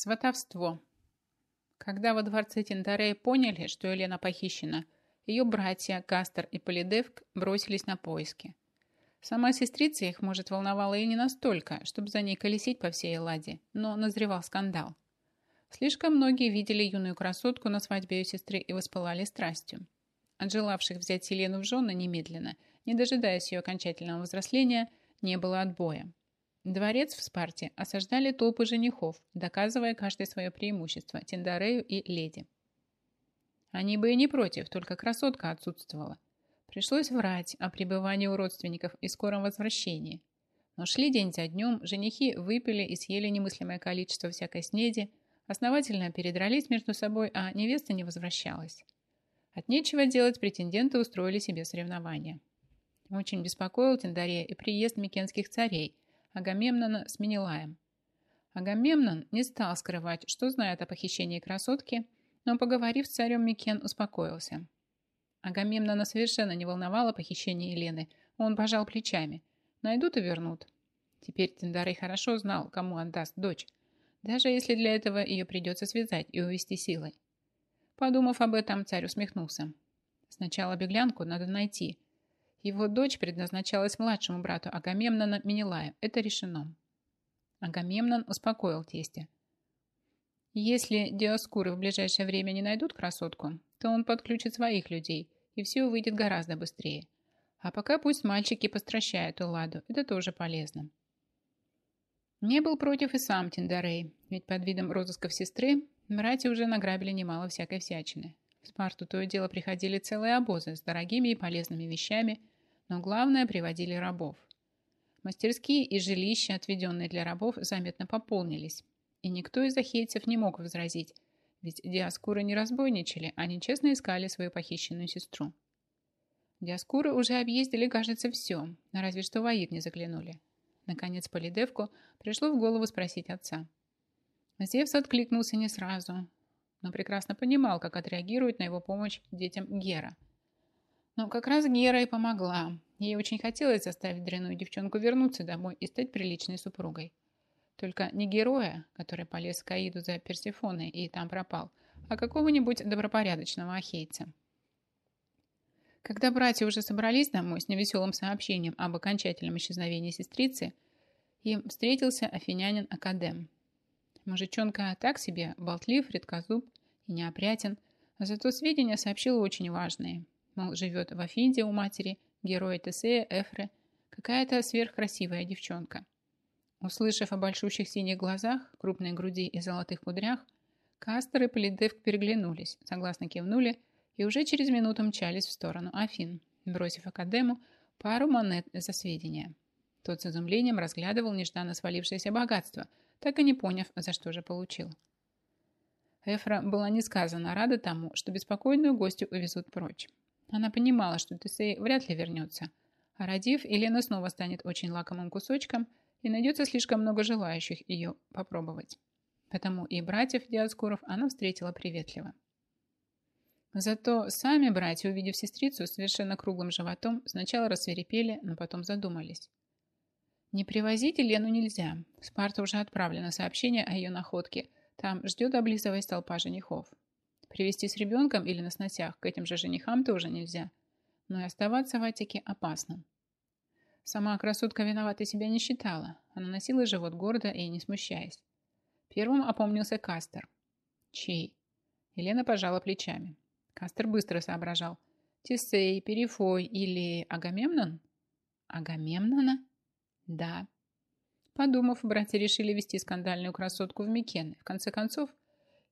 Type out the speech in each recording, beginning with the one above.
Сватовство. Когда во дворце Тиндарея поняли, что Елена похищена, ее братья Кастер и Полидевк бросились на поиски. Сама сестрица их, может, волновала и не настолько, чтобы за ней колесить по всей Элладе, но назревал скандал. Слишком многие видели юную красотку на свадьбе ее сестры и воспылали страстью. От желавших взять Елену в жены немедленно, не дожидаясь ее окончательного взросления, не было отбоя. Дворец в Спарте осаждали толпы женихов, доказывая каждое свое преимущество Тиндарею и леди. Они бы и не против, только красотка отсутствовала. Пришлось врать о пребывании у родственников и скором возвращении. Но шли день за днем, женихи выпили и съели немыслимое количество всякой снеди, основательно передрались между собой, а невеста не возвращалась. От нечего делать претенденты устроили себе соревнования. Очень беспокоил Тиндарея и приезд микенских царей – Агамемнона с Менелаем. Агамемнон не стал скрывать, что знает о похищении красотки, но, поговорив с царем Микен, успокоился. Агамемнона совершенно не волновало похищение Елены, он пожал плечами. Найдут и вернут. Теперь Тендарей хорошо знал, кому отдаст дочь, даже если для этого ее придется связать и увести силой. Подумав об этом, царь усмехнулся. Сначала беглянку надо найти, его дочь предназначалась младшему брату Агамемнона Менелаю. Это решено. Агамемнон успокоил тестя. Если Диоскуры в ближайшее время не найдут красотку, то он подключит своих людей, и все выйдет гораздо быстрее. А пока пусть мальчики постращают Уладу, это тоже полезно. Не был против и сам Тиндарей, ведь под видом розысков сестры братья уже награбили немало всякой всячины. В Спарту то и дело приходили целые обозы с дорогими и полезными вещами, но главное, приводили рабов. Мастерские и жилища, отведенные для рабов, заметно пополнились, и никто из ахейцев не мог возразить, ведь диаскуры не разбойничали, они честно искали свою похищенную сестру. Диаскуры уже объездили, кажется, все, разве что в Аид не заглянули. Наконец Полидевку пришло в голову спросить отца. Зевс откликнулся не сразу, но прекрасно понимал, как отреагирует на его помощь детям Гера – но как раз Гера и помогла. Ей очень хотелось заставить дряную девчонку вернуться домой и стать приличной супругой. Только не героя, который полез к Аиду за Персифоной и там пропал, а какого-нибудь добропорядочного ахейца. Когда братья уже собрались домой с невеселым сообщением об окончательном исчезновении сестрицы, им встретился афинянин Академ. Мужичонка так себе, болтлив, редкозуб и неопрятен, зато сведения сообщил очень важные – мол, живет в Афинде у матери, героя Тесея, Эфры, какая-то сверхкрасивая девчонка. Услышав о большущих синих глазах, крупной груди и золотых кудрях, Кастер и Полидевк переглянулись, согласно кивнули и уже через минуту мчались в сторону Афин, бросив Академу пару монет за сведения. Тот с изумлением разглядывал нежданно свалившееся богатство, так и не поняв, за что же получил. Эфра была несказанно рада тому, что беспокойную гостью увезут прочь. Она понимала, что Тесей вряд ли вернется. А родив, Елена снова станет очень лакомым кусочком и найдется слишком много желающих ее попробовать. Потому и братьев Диаскуров она встретила приветливо. Зато сами братья, увидев сестрицу совершенно круглым животом, сначала рассверепели, но потом задумались. Не привозить Елену нельзя. В Спарту уже отправлено сообщение о ее находке. Там ждет, облизываясь толпа женихов. Привести с ребенком или на сносях к этим же женихам тоже нельзя. Но и оставаться в Атике опасно. Сама красотка виноватой себя не считала. Она носила живот гордо и не смущаясь. Первым опомнился Кастер. Чей? Елена пожала плечами. Кастер быстро соображал. Тесей, Перифой или Агамемнон? Агамемнона? Да. Подумав, братья решили вести скандальную красотку в Микены. В конце концов,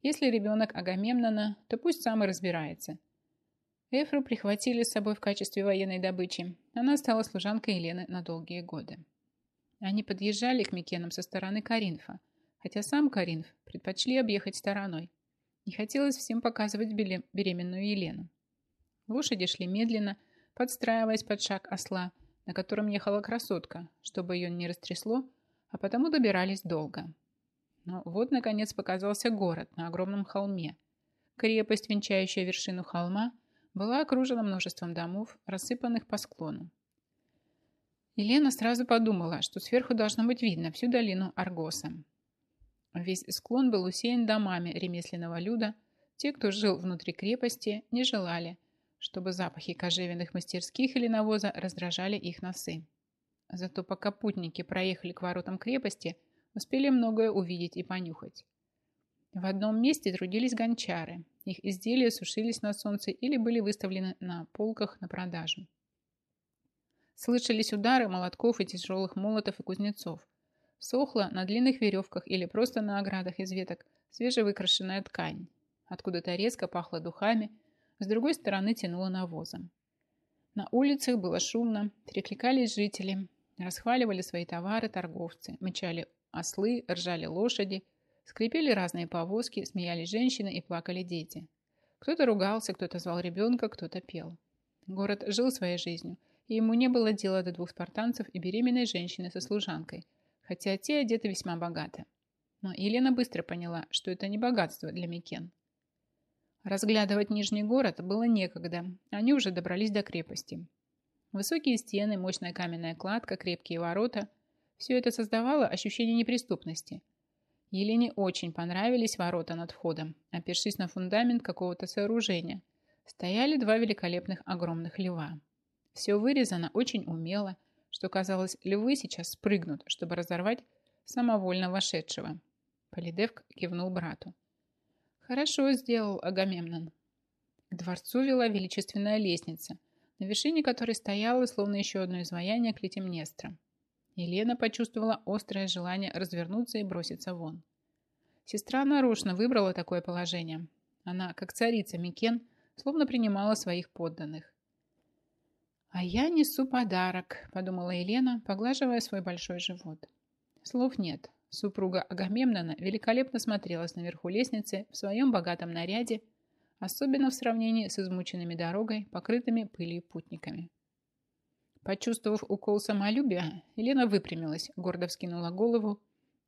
если ребенок Агамемнона, то пусть сам и разбирается. Эфру прихватили с собой в качестве военной добычи. Она стала служанкой Елены на долгие годы. Они подъезжали к Микенам со стороны Каринфа, хотя сам Каринф предпочли объехать стороной. Не хотелось всем показывать беременную Елену. Лошади шли медленно, подстраиваясь под шаг осла, на котором ехала красотка, чтобы ее не растрясло, а потому добирались долго. Но вот, наконец, показался город на огромном холме. Крепость, венчающая вершину холма, была окружена множеством домов, рассыпанных по склону. Елена сразу подумала, что сверху должно быть видно всю долину Аргоса. Весь склон был усеян домами ремесленного люда. Те, кто жил внутри крепости, не желали, чтобы запахи кожевенных мастерских или навоза раздражали их носы. Зато пока путники проехали к воротам крепости, успели многое увидеть и понюхать. В одном месте трудились гончары. Их изделия сушились на солнце или были выставлены на полках на продажу. Слышались удары молотков и тяжелых молотов и кузнецов. Сохла на длинных веревках или просто на оградах из веток свежевыкрашенная ткань. Откуда-то резко пахло духами, с другой стороны тянуло навозом. На улицах было шумно, перекликались жители, расхваливали свои товары торговцы, мычали ослы, ржали лошади – Скрипели разные повозки, смеялись женщины и плакали дети. Кто-то ругался, кто-то звал ребенка, кто-то пел. Город жил своей жизнью, и ему не было дела до двух спартанцев и беременной женщины со служанкой, хотя те одеты весьма богато. Но Елена быстро поняла, что это не богатство для Микен. Разглядывать Нижний город было некогда, они уже добрались до крепости. Высокие стены, мощная каменная кладка, крепкие ворота – все это создавало ощущение неприступности – Елене очень понравились ворота над входом, опершись на фундамент какого-то сооружения. Стояли два великолепных огромных льва. Все вырезано очень умело, что казалось, львы сейчас спрыгнут, чтобы разорвать самовольно вошедшего. Полидевк кивнул брату. «Хорошо сделал Агамемнон». К дворцу вела величественная лестница, на вершине которой стояло, словно еще одно изваяние Клетимнестра. Елена почувствовала острое желание развернуться и броситься вон. Сестра нарочно выбрала такое положение. Она, как царица Микен, словно принимала своих подданных. «А я несу подарок», – подумала Елена, поглаживая свой большой живот. Слов нет. Супруга Агамемнона великолепно смотрелась наверху лестницы в своем богатом наряде, особенно в сравнении с измученными дорогой, покрытыми пылью путниками. Почувствовав укол самолюбия, Елена выпрямилась, гордо вскинула голову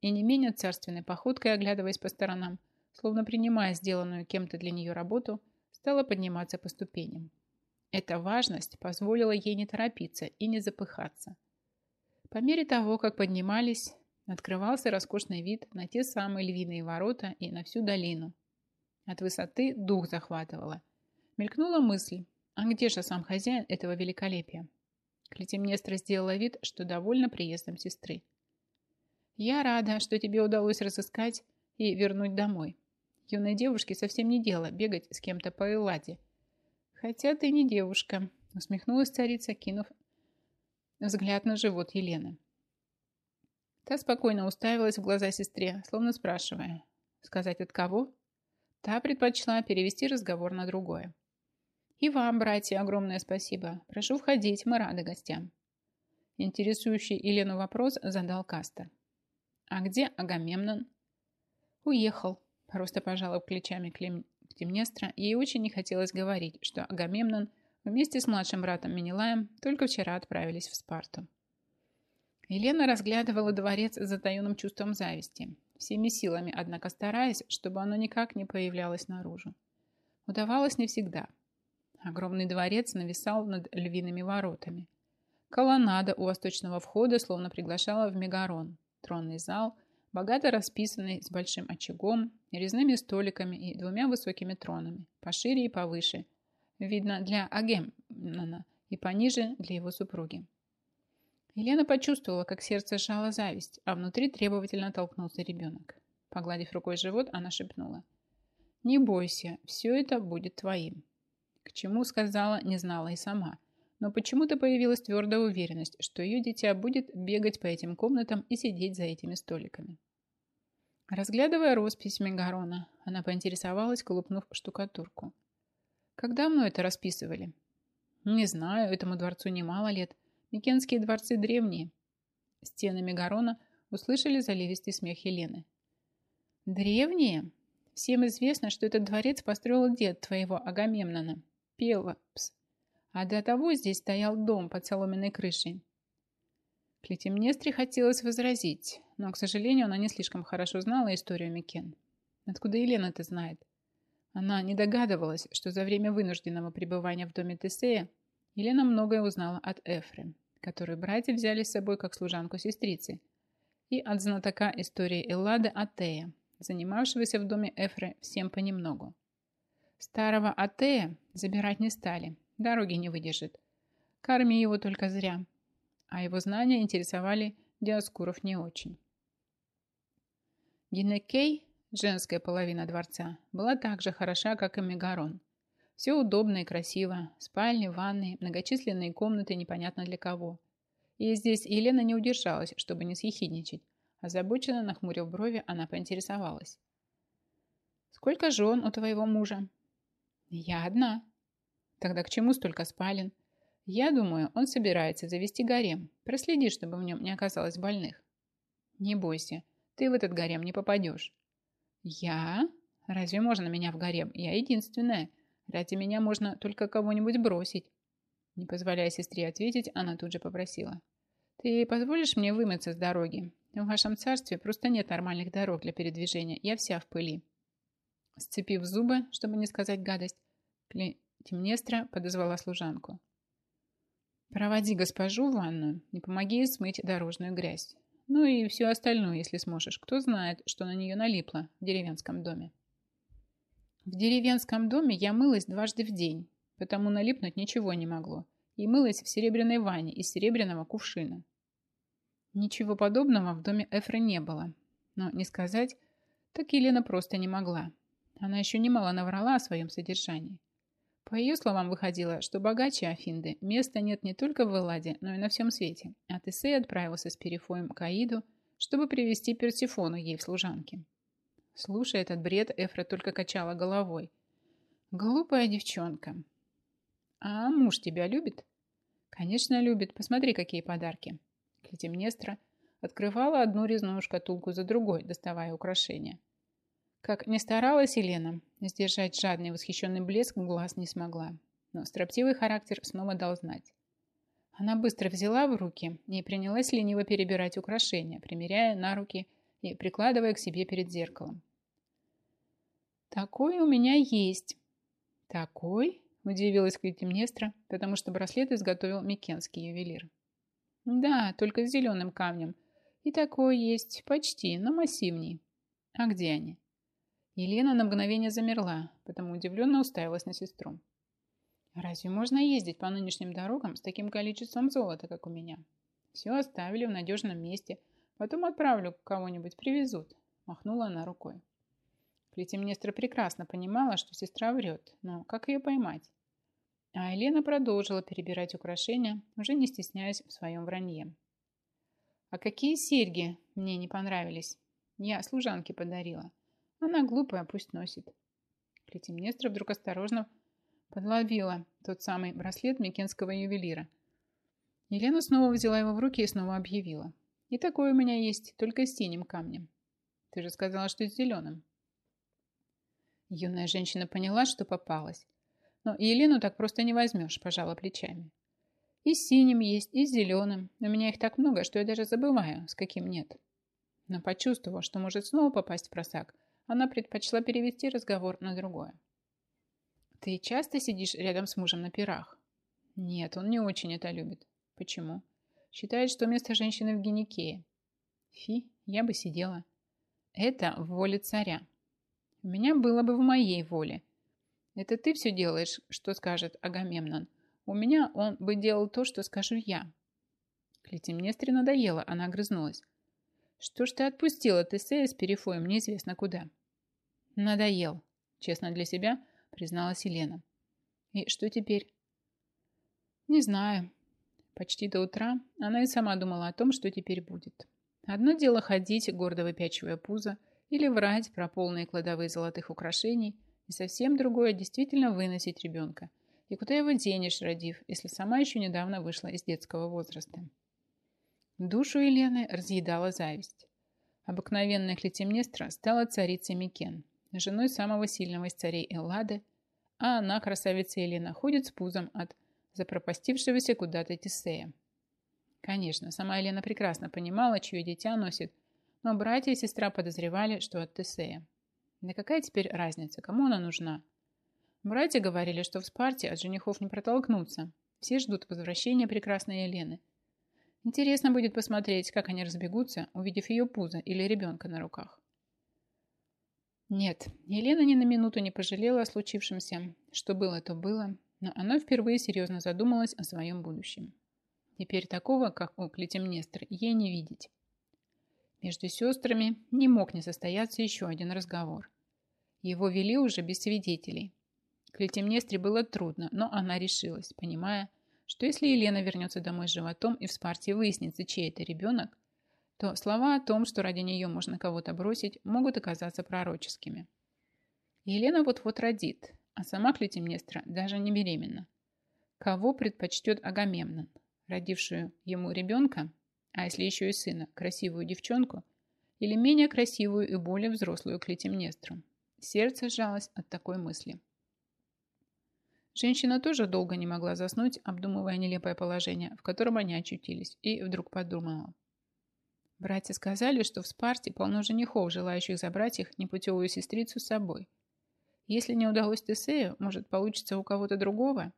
и не менее царственной походкой, оглядываясь по сторонам, словно принимая сделанную кем-то для нее работу, стала подниматься по ступеням. Эта важность позволила ей не торопиться и не запыхаться. По мере того, как поднимались, открывался роскошный вид на те самые львиные ворота и на всю долину. От высоты дух захватывало. Мелькнула мысль, а где же сам хозяин этого великолепия? Клетимнестра сделала вид, что довольна приездом сестры. «Я рада, что тебе удалось разыскать и вернуть домой. Юной девушке совсем не дело бегать с кем-то по Элладе. Хотя ты не девушка», — усмехнулась царица, кинув взгляд на живот Елены. Та спокойно уставилась в глаза сестре, словно спрашивая, сказать от кого? Та предпочла перевести разговор на другое. И вам, братья, огромное спасибо. Прошу входить, мы рады гостям. Интересующий Елену вопрос задал Кастер. А где Агамемнон? Уехал. Просто пожала плечами Клемнестра. Ей очень не хотелось говорить, что Агамемнон вместе с младшим братом Менелаем только вчера отправились в Спарту. Елена разглядывала дворец с затаенным чувством зависти, всеми силами, однако стараясь, чтобы оно никак не появлялось наружу. Удавалось не всегда – Огромный дворец нависал над львиными воротами. Колоннада у восточного входа словно приглашала в Мегарон. Тронный зал, богато расписанный с большим очагом, резными столиками и двумя высокими тронами, пошире и повыше. Видно, для Агемнона и пониже для его супруги. Елена почувствовала, как сердце сжало зависть, а внутри требовательно толкнулся ребенок. Погладив рукой живот, она шепнула. «Не бойся, все это будет твоим». К чему сказала, не знала и сама. Но почему-то появилась твердая уверенность, что ее дитя будет бегать по этим комнатам и сидеть за этими столиками. Разглядывая роспись Мегарона, она поинтересовалась, колупнув штукатурку. «Как давно это расписывали?» «Не знаю, этому дворцу немало лет. Микенские дворцы древние». Стены Мегарона услышали заливистый смех Елены. «Древние? Всем известно, что этот дворец построил дед твоего Агамемнона, Пелопс. А до того здесь стоял дом под соломенной крышей. Клетимнестре хотелось возразить, но, к сожалению, она не слишком хорошо знала историю Микен. Откуда Елена это знает? Она не догадывалась, что за время вынужденного пребывания в доме Тесея Елена многое узнала от Эфры, которую братья взяли с собой как служанку сестрицы, и от знатока истории Эллады Атея, занимавшегося в доме Эфры всем понемногу. Старого Атея забирать не стали, дороги не выдержит. Корми его только зря. А его знания интересовали Диаскуров не очень. Гинекей, женская половина дворца, была так же хороша, как и Мегарон. Все удобно и красиво. Спальни, ванны, многочисленные комнаты непонятно для кого. И здесь Елена не удержалась, чтобы не съехидничать. Озабоченно нахмурив брови, она поинтересовалась. «Сколько жен у твоего мужа?» «Я одна». «Тогда к чему столько спален?» «Я думаю, он собирается завести гарем. Проследи, чтобы в нем не оказалось больных». «Не бойся, ты в этот гарем не попадешь». «Я? Разве можно меня в гарем? Я единственная. Ради меня можно только кого-нибудь бросить. Не позволяя сестре ответить, она тут же попросила. Ты позволишь мне вымыться с дороги? В вашем царстве просто нет нормальных дорог для передвижения. Я вся в пыли. Сцепив зубы, чтобы не сказать гадость, Темнестра подозвала служанку. «Проводи госпожу в ванную и помоги ей смыть дорожную грязь. Ну и все остальное, если сможешь. Кто знает, что на нее налипло в деревенском доме». В деревенском доме я мылась дважды в день, потому налипнуть ничего не могло, и мылась в серебряной ванне из серебряного кувшина. Ничего подобного в доме Эфры не было, но не сказать, так Елена просто не могла. Она еще немало наврала о своем содержании. По ее словам выходило, что богаче Афинды места нет не только в Элладе, но и на всем свете, а Тесей отправился с Перифоем к Аиду, чтобы привести Персифону ей в служанки. Слушая этот бред, Эфра только качала головой. Глупая девчонка. А муж тебя любит? Конечно, любит. Посмотри, какие подарки. Клетимнестра открывала одну резную шкатулку за другой, доставая украшения. Как ни старалась Елена, сдержать жадный восхищенный блеск глаз не смогла. Но строптивый характер снова дал знать. Она быстро взяла в руки и принялась лениво перебирать украшения, примеряя на руки и прикладывая к себе перед зеркалом. «Такой у меня есть». «Такой?» – удивилась Клетимнестра, потому что браслет изготовил Микенский ювелир. «Да, только с зеленым камнем. И такой есть, почти, но массивней. А где они?» Елена на мгновение замерла, потому удивленно уставилась на сестру. «Разве можно ездить по нынешним дорогам с таким количеством золота, как у меня? Все оставили в надежном месте, потом отправлю кого-нибудь, привезут», – махнула она рукой. Клетимнестра прекрасно понимала, что сестра врет, но как ее поймать? А Елена продолжила перебирать украшения, уже не стесняясь в своем вранье. «А какие серьги мне не понравились? Я служанке подарила. Она глупая, пусть носит». Клетимнестра вдруг осторожно подловила тот самый браслет Микенского ювелира. Елена снова взяла его в руки и снова объявила. «И такой у меня есть, только с синим камнем. Ты же сказала, что с зеленым». Юная женщина поняла, что попалась. Но Елену так просто не возьмешь, пожала плечами. И с синим есть, и с зеленым. У меня их так много, что я даже забываю, с каким нет. Но почувствовав, что может снова попасть в просак, она предпочла перевести разговор на другое. «Ты часто сидишь рядом с мужем на пирах?» «Нет, он не очень это любит». «Почему?» «Считает, что место женщины в гинекее». «Фи, я бы сидела». «Это в воле царя. У меня было бы в моей воле. Это ты все делаешь, что скажет Агамемнон. У меня он бы делал то, что скажу я. Клетимнестре надоело, она огрызнулась. Что ж ты отпустила Тесея с Перифоем неизвестно куда? Надоел, честно для себя, призналась Елена. И что теперь? Не знаю. Почти до утра она и сама думала о том, что теперь будет. Одно дело ходить, гордо выпячивая пузо, или врать про полные кладовые золотых украшений, и совсем другое действительно выносить ребенка. И куда его денешь, родив, если сама еще недавно вышла из детского возраста? Душу Елены разъедала зависть. Обыкновенная Клетимнестра стала царицей Микен, женой самого сильного из царей Эллады, а она, красавица Елена, ходит с пузом от запропастившегося куда-то Тесея. Конечно, сама Елена прекрасно понимала, чье дитя носит но братья и сестра подозревали, что от Тесея. Да какая теперь разница, кому она нужна? Братья говорили, что в Спарте от женихов не протолкнуться. Все ждут возвращения прекрасной Елены. Интересно будет посмотреть, как они разбегутся, увидев ее пузо или ребенка на руках. Нет, Елена ни на минуту не пожалела о случившемся. Что было, то было. Но она впервые серьезно задумалась о своем будущем. Теперь такого, как у Клетимнестра, ей не видеть. Между сестрами не мог не состояться еще один разговор. Его вели уже без свидетелей. Клетимнестре было трудно, но она решилась, понимая, что если Елена вернется домой с животом и в Спарте выяснится, чей это ребенок, то слова о том, что ради нее можно кого-то бросить, могут оказаться пророческими. Елена вот-вот родит, а сама Клетимнестра даже не беременна. Кого предпочтет Агамемнон? Родившую ему ребенка, а если еще и сына, красивую девчонку, или менее красивую и более взрослую Клетимнестру? Сердце сжалось от такой мысли. Женщина тоже долго не могла заснуть, обдумывая нелепое положение, в котором они очутились, и вдруг подумала. Братья сказали, что в Спарте полно женихов, желающих забрать их непутевую сестрицу с собой. Если не удалось Тесею, может, получится у кого-то другого?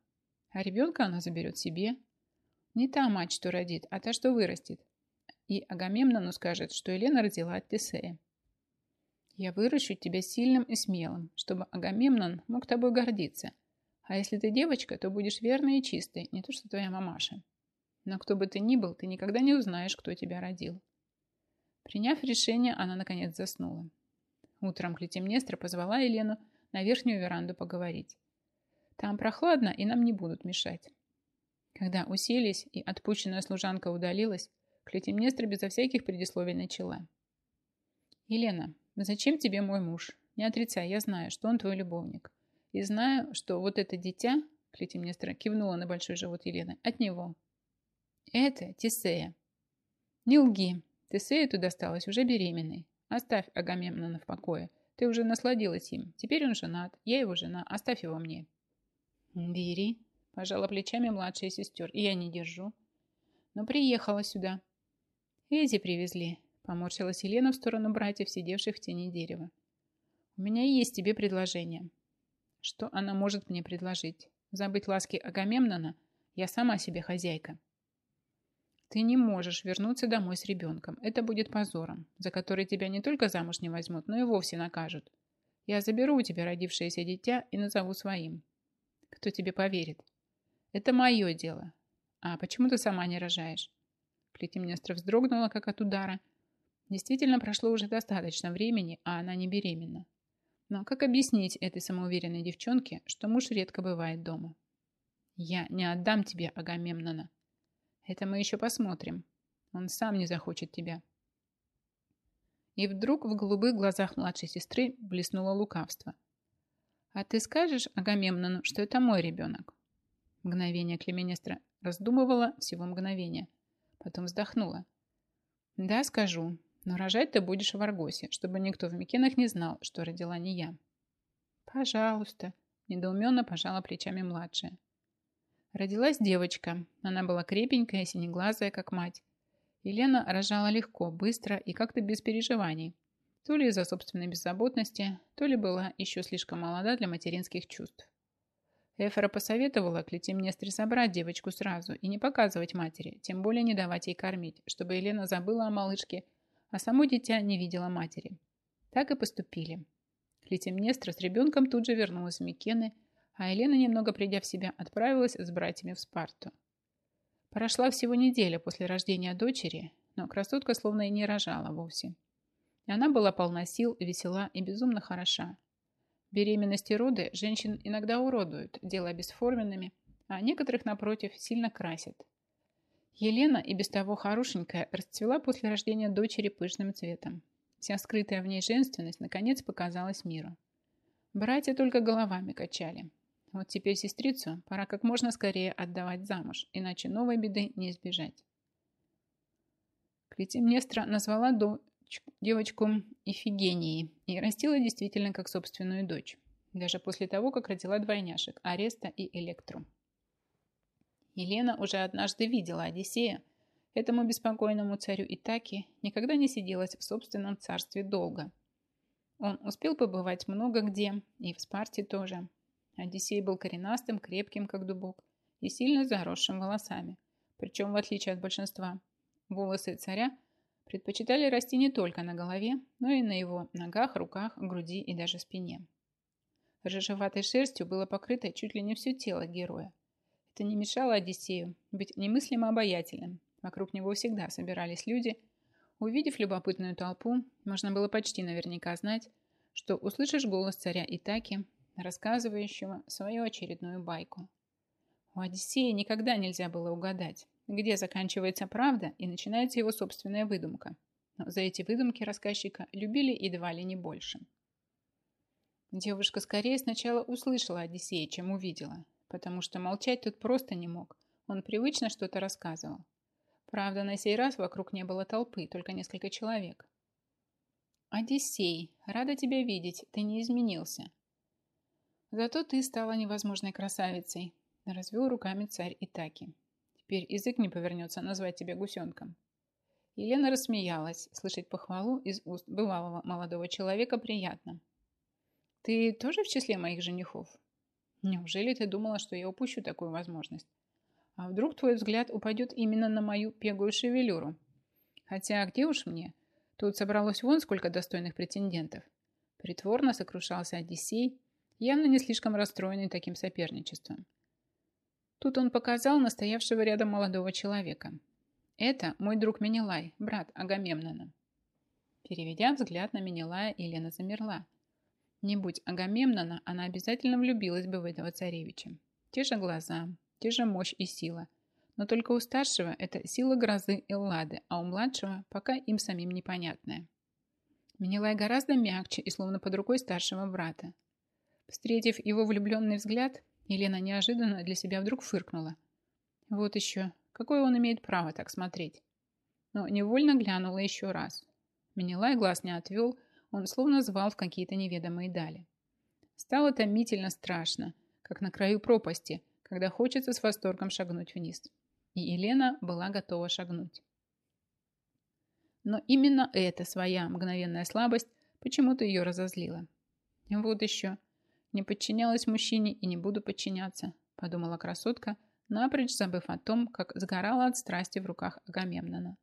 А ребенка она заберет себе. Не та мать, что родит, а та, что вырастет. И Агамемнону скажет, что Елена родила от Тесея. Я выращу тебя сильным и смелым, чтобы Агамемнон мог тобой гордиться. А если ты девочка, то будешь верной и чистой, не то что твоя мамаша. Но кто бы ты ни был, ты никогда не узнаешь, кто тебя родил. Приняв решение, она наконец заснула. Утром Клетимнестра позвала Елену на верхнюю веранду поговорить. Там прохладно, и нам не будут мешать. Когда уселись и отпущенная служанка удалилась, Клетимнестра безо всяких предисловий начала. «Елена, зачем тебе мой муж? Не отрицай, я знаю, что он твой любовник. И знаю, что вот это дитя, Клетимнестра кивнула на большой живот Елены, от него. Это Тесея. Не лги. Тесея туда досталась уже беременной. Оставь Агамемнона в покое. Ты уже насладилась им. Теперь он женат. Я его жена. Оставь его мне. Бери. Пожала плечами младшая сестер. Я не держу. Но приехала сюда. Эзи привезли. Поморщилась Елена в сторону братьев, сидевших в тени дерева. У меня есть тебе предложение. Что она может мне предложить? Забыть ласки Агамемнона? Я сама себе хозяйка. Ты не можешь вернуться домой с ребенком. Это будет позором, за который тебя не только замуж не возьмут, но и вовсе накажут. Я заберу у тебя родившееся дитя и назову своим. Кто тебе поверит? Это мое дело. А почему ты сама не рожаешь? Клетимнестра вздрогнула, как от удара. Действительно, прошло уже достаточно времени, а она не беременна. Но как объяснить этой самоуверенной девчонке, что муж редко бывает дома? Я не отдам тебе Агамемнона. Это мы еще посмотрим. Он сам не захочет тебя. И вдруг в голубых глазах младшей сестры блеснуло лукавство. А ты скажешь Агамемнону, что это мой ребенок? Мгновение Клеменестра раздумывала всего мгновение. Потом вздохнула. Да, скажу. Но рожать ты будешь в Аргосе, чтобы никто в Микенах не знал, что родила не я. Пожалуйста. Недоуменно пожала плечами младшая. Родилась девочка. Она была крепенькая, синеглазая, как мать. Елена рожала легко, быстро и как-то без переживаний. То ли из-за собственной беззаботности, то ли была еще слишком молода для материнских чувств. Эфора посоветовала Клетимнестре собрать девочку сразу и не показывать матери, тем более не давать ей кормить, чтобы Елена забыла о малышке, а само дитя не видела матери. Так и поступили. Клетимнестра с ребенком тут же вернулась в Микены, а Елена, немного придя в себя, отправилась с братьями в Спарту. Прошла всего неделя после рождения дочери, но красотка словно и не рожала вовсе. Она была полна сил, весела и безумно хороша. Беременности роды женщин иногда уродуют, делая бесформенными, а некоторых, напротив, сильно красят. Елена, и без того хорошенькая, расцвела после рождения дочери пышным цветом. Вся скрытая в ней женственность наконец показалась миру. Братья только головами качали. Вот теперь сестрицу пора как можно скорее отдавать замуж, иначе новой беды не избежать. Клетимнестра назвала дочь, девочку Ифигенией и растила действительно как собственную дочь, даже после того, как родила двойняшек Ареста и Электру. Елена уже однажды видела Одиссея, этому беспокойному царю Итаки никогда не сиделась в собственном царстве долго. Он успел побывать много где, и в Спарте тоже, Одиссей был коренастым, крепким, как дубок, и сильно заросшим волосами. Причем, в отличие от большинства, волосы царя предпочитали расти не только на голове, но и на его ногах, руках, груди и даже спине. Рыжеватой шерстью было покрыто чуть ли не все тело героя. Это не мешало Одиссею быть немыслимо обаятельным. Вокруг него всегда собирались люди. Увидев любопытную толпу, можно было почти наверняка знать, что услышишь голос царя Итаки, рассказывающего свою очередную байку. У Одиссея никогда нельзя было угадать, где заканчивается правда и начинается его собственная выдумка. Но за эти выдумки рассказчика любили едва ли не больше. Девушка скорее сначала услышала Одиссея, чем увидела, потому что молчать тут просто не мог. Он привычно что-то рассказывал. Правда, на сей раз вокруг не было толпы, только несколько человек. «Одиссей, рада тебя видеть, ты не изменился». «Зато ты стала невозможной красавицей», – развел руками царь Итаки. Теперь язык не повернется назвать тебя гусенком. Елена рассмеялась. Слышать похвалу из уст бывалого молодого человека приятно. Ты тоже в числе моих женихов? Неужели ты думала, что я упущу такую возможность? А вдруг твой взгляд упадет именно на мою пегую шевелюру? Хотя где уж мне? Тут собралось вон сколько достойных претендентов. Притворно сокрушался Одиссей, явно не слишком расстроенный таким соперничеством. Тут он показал настоявшего рядом молодого человека. Это мой друг Менелай, брат Агамемнона. Переведя взгляд на Менелая, Елена замерла. Не будь Агамемнона, она обязательно влюбилась бы в этого царевича. Те же глаза, те же мощь и сила. Но только у старшего это сила грозы Эллады, а у младшего пока им самим непонятная. Менелай гораздо мягче и словно под рукой старшего брата. Встретив его влюбленный взгляд, Елена неожиданно для себя вдруг фыркнула. Вот еще, какое он имеет право так смотреть? Но невольно глянула еще раз. Менелай глаз не отвел, он словно звал в какие-то неведомые дали. Стало томительно страшно, как на краю пропасти, когда хочется с восторгом шагнуть вниз. И Елена была готова шагнуть. Но именно эта своя мгновенная слабость почему-то ее разозлила. Вот еще – не подчинялась мужчине и не буду подчиняться, подумала красотка, напрочь забыв о том, как сгорала от страсти в руках Агамемнона.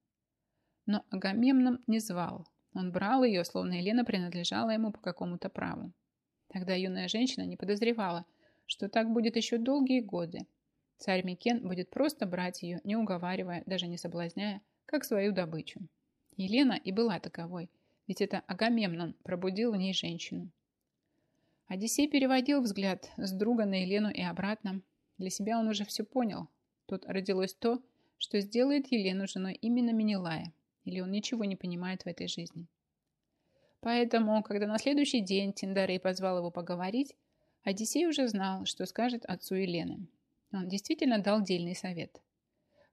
Но Агамемнон не звал. Он брал ее, словно Елена принадлежала ему по какому-то праву. Тогда юная женщина не подозревала, что так будет еще долгие годы. Царь Микен будет просто брать ее, не уговаривая, даже не соблазняя, как свою добычу. Елена и была таковой, ведь это Агамемнон пробудил в ней женщину. Одиссей переводил взгляд с друга на Елену и обратно. Для себя он уже все понял. Тут родилось то, что сделает Елену женой именно Менелая, или он ничего не понимает в этой жизни. Поэтому, когда на следующий день Тиндарей позвал его поговорить, Одиссей уже знал, что скажет отцу Елены. Он действительно дал дельный совет.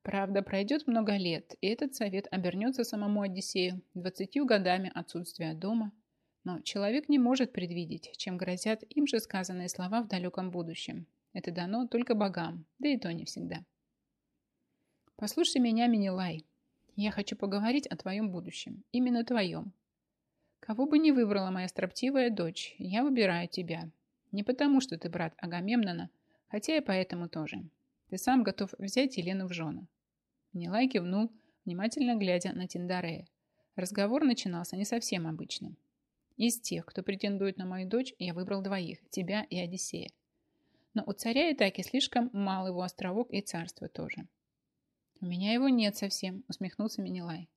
Правда, пройдет много лет, и этот совет обернется самому Одиссею двадцатью годами отсутствия дома – но человек не может предвидеть, чем грозят им же сказанные слова в далеком будущем. Это дано только богам, да и то не всегда. Послушай меня, Минилай. Я хочу поговорить о твоем будущем. Именно твоем. Кого бы ни выбрала моя строптивая дочь, я выбираю тебя. Не потому, что ты брат Агамемнона, хотя и поэтому тоже. Ты сам готов взять Елену в жены. Минилай кивнул, внимательно глядя на Тиндарея. Разговор начинался не совсем обычным. Из тех, кто претендует на мою дочь, я выбрал двоих – тебя и Одиссея. Но у царя и таки слишком мал его островок и царство тоже. У меня его нет совсем, усмехнулся Менелай.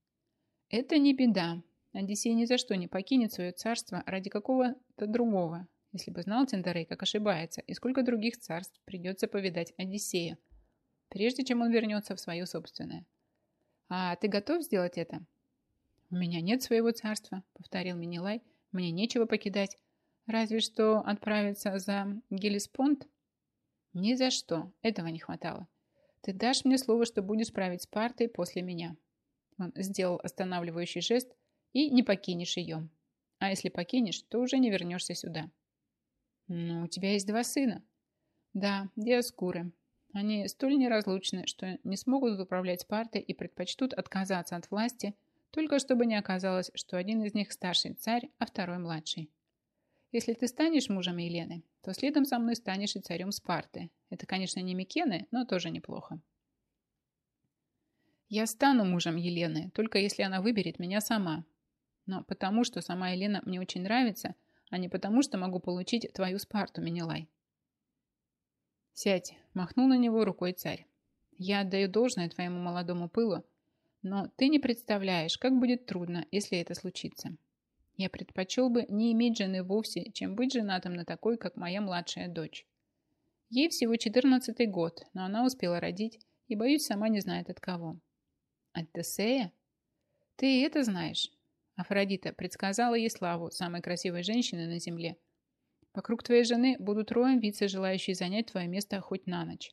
Это не беда. Одиссей ни за что не покинет свое царство ради какого-то другого, если бы знал Тендарей, как ошибается, и сколько других царств придется повидать Одиссею, прежде чем он вернется в свое собственное. А ты готов сделать это? У меня нет своего царства, повторил Менелай, – мне нечего покидать. Разве что отправиться за Гелиспонт? Ни за что. Этого не хватало. Ты дашь мне слово, что будешь править Спартой после меня. Он сделал останавливающий жест и не покинешь ее. А если покинешь, то уже не вернешься сюда. Но у тебя есть два сына. Да, Диаскуры. Они столь неразлучны, что не смогут управлять Спартой и предпочтут отказаться от власти – только чтобы не оказалось, что один из них старший царь, а второй младший. Если ты станешь мужем Елены, то следом со мной станешь и царем Спарты. Это, конечно, не Микены, но тоже неплохо. Я стану мужем Елены, только если она выберет меня сама. Но потому, что сама Елена мне очень нравится, а не потому, что могу получить твою Спарту, Менелай. Сядь, махнул на него рукой царь. Я отдаю должное твоему молодому пылу, но ты не представляешь, как будет трудно, если это случится. Я предпочел бы не иметь жены вовсе, чем быть женатым на такой, как моя младшая дочь. Ей всего 14 год, но она успела родить и, боюсь, сама не знает от кого. От Тесея? Ты это знаешь? Афродита предсказала ей славу самой красивой женщины на земле. Вокруг твоей жены будут роем вице, желающие занять твое место хоть на ночь.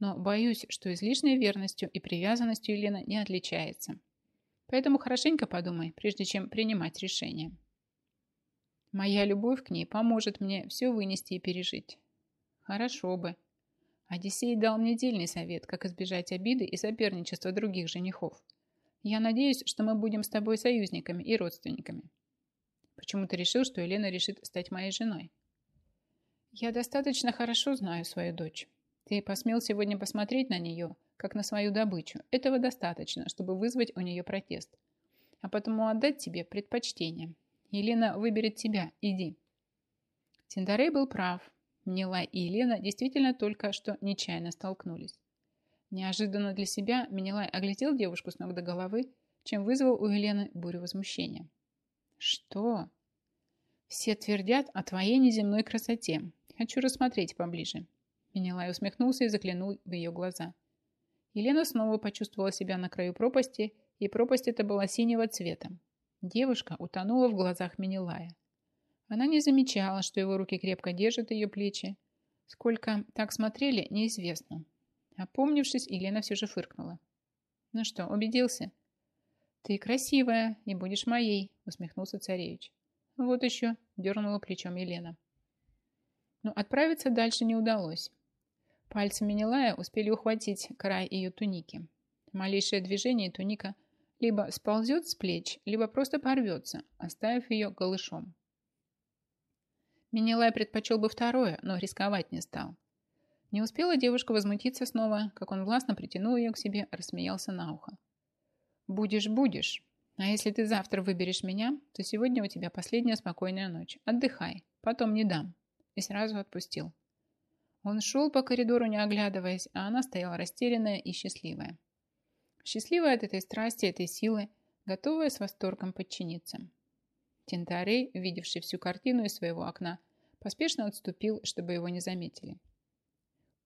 Но боюсь, что излишней верностью и привязанностью Елена не отличается. Поэтому хорошенько подумай, прежде чем принимать решение. Моя любовь к ней поможет мне все вынести и пережить. Хорошо бы. Одиссей дал мне дельный совет, как избежать обиды и соперничества других женихов. Я надеюсь, что мы будем с тобой союзниками и родственниками. Почему ты решил, что Елена решит стать моей женой? Я достаточно хорошо знаю свою дочь. Ты посмел сегодня посмотреть на нее, как на свою добычу. Этого достаточно, чтобы вызвать у нее протест. А потому отдать тебе предпочтение. Елена выберет тебя. Иди. Тиндарей был прав. Мнила и Елена действительно только что нечаянно столкнулись. Неожиданно для себя Менелай оглядел девушку с ног до головы, чем вызвал у Елены бурю возмущения. «Что?» «Все твердят о твоей неземной красоте. Хочу рассмотреть поближе». Менелай усмехнулся и заглянул в ее глаза. Елена снова почувствовала себя на краю пропасти, и пропасть эта была синего цвета. Девушка утонула в глазах Менелая. Она не замечала, что его руки крепко держат ее плечи. Сколько так смотрели, неизвестно. Опомнившись, Елена все же фыркнула. «Ну что, убедился?» «Ты красивая и будешь моей», усмехнулся царевич. «Вот еще», дернула плечом Елена. Но отправиться дальше не удалось. Пальцы Менелая успели ухватить край ее туники. Малейшее движение туника либо сползет с плеч, либо просто порвется, оставив ее голышом. Менелай предпочел бы второе, но рисковать не стал. Не успела девушка возмутиться снова, как он властно притянул ее к себе, рассмеялся на ухо. «Будешь, будешь. А если ты завтра выберешь меня, то сегодня у тебя последняя спокойная ночь. Отдыхай, потом не дам». И сразу отпустил. Он шел по коридору, не оглядываясь, а она стояла растерянная и счастливая. Счастливая от этой страсти, этой силы, готовая с восторгом подчиниться. Тентарей, видевший всю картину из своего окна, поспешно отступил, чтобы его не заметили.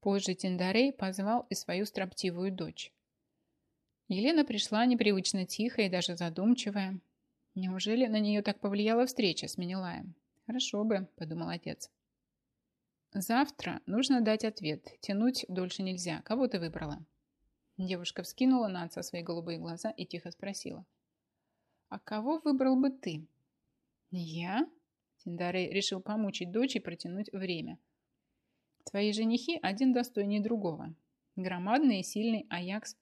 Позже Тиндарей позвал и свою строптивую дочь. Елена пришла непривычно тихая и даже задумчивая. Неужели на нее так повлияла встреча с Менелаем? Хорошо бы, подумал отец. Завтра нужно дать ответ. Тянуть дольше нельзя. Кого ты выбрала? Девушка вскинула на отца свои голубые глаза и тихо спросила. А кого выбрал бы ты? «Я?» Тиндарей решил помучить дочь и протянуть время. «Твои женихи один достойнее другого. Громадный и сильный Аякс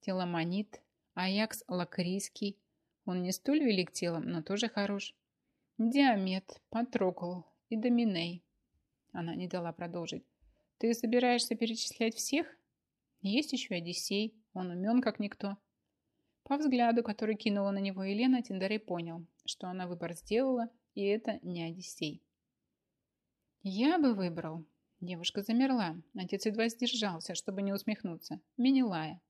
Теламонит, Аякс Лакрийский. Он не столь велик телом, но тоже хорош. Диамет, Патрокл и Доминей». Она не дала продолжить. «Ты собираешься перечислять всех? Есть еще Одиссей. Он умен, как никто. По взгляду, который кинула на него Елена, Тиндарей понял, что она выбор сделала, и это не Одиссей. «Я бы выбрал». Девушка замерла. Отец едва сдержался, чтобы не усмехнуться. Менелая.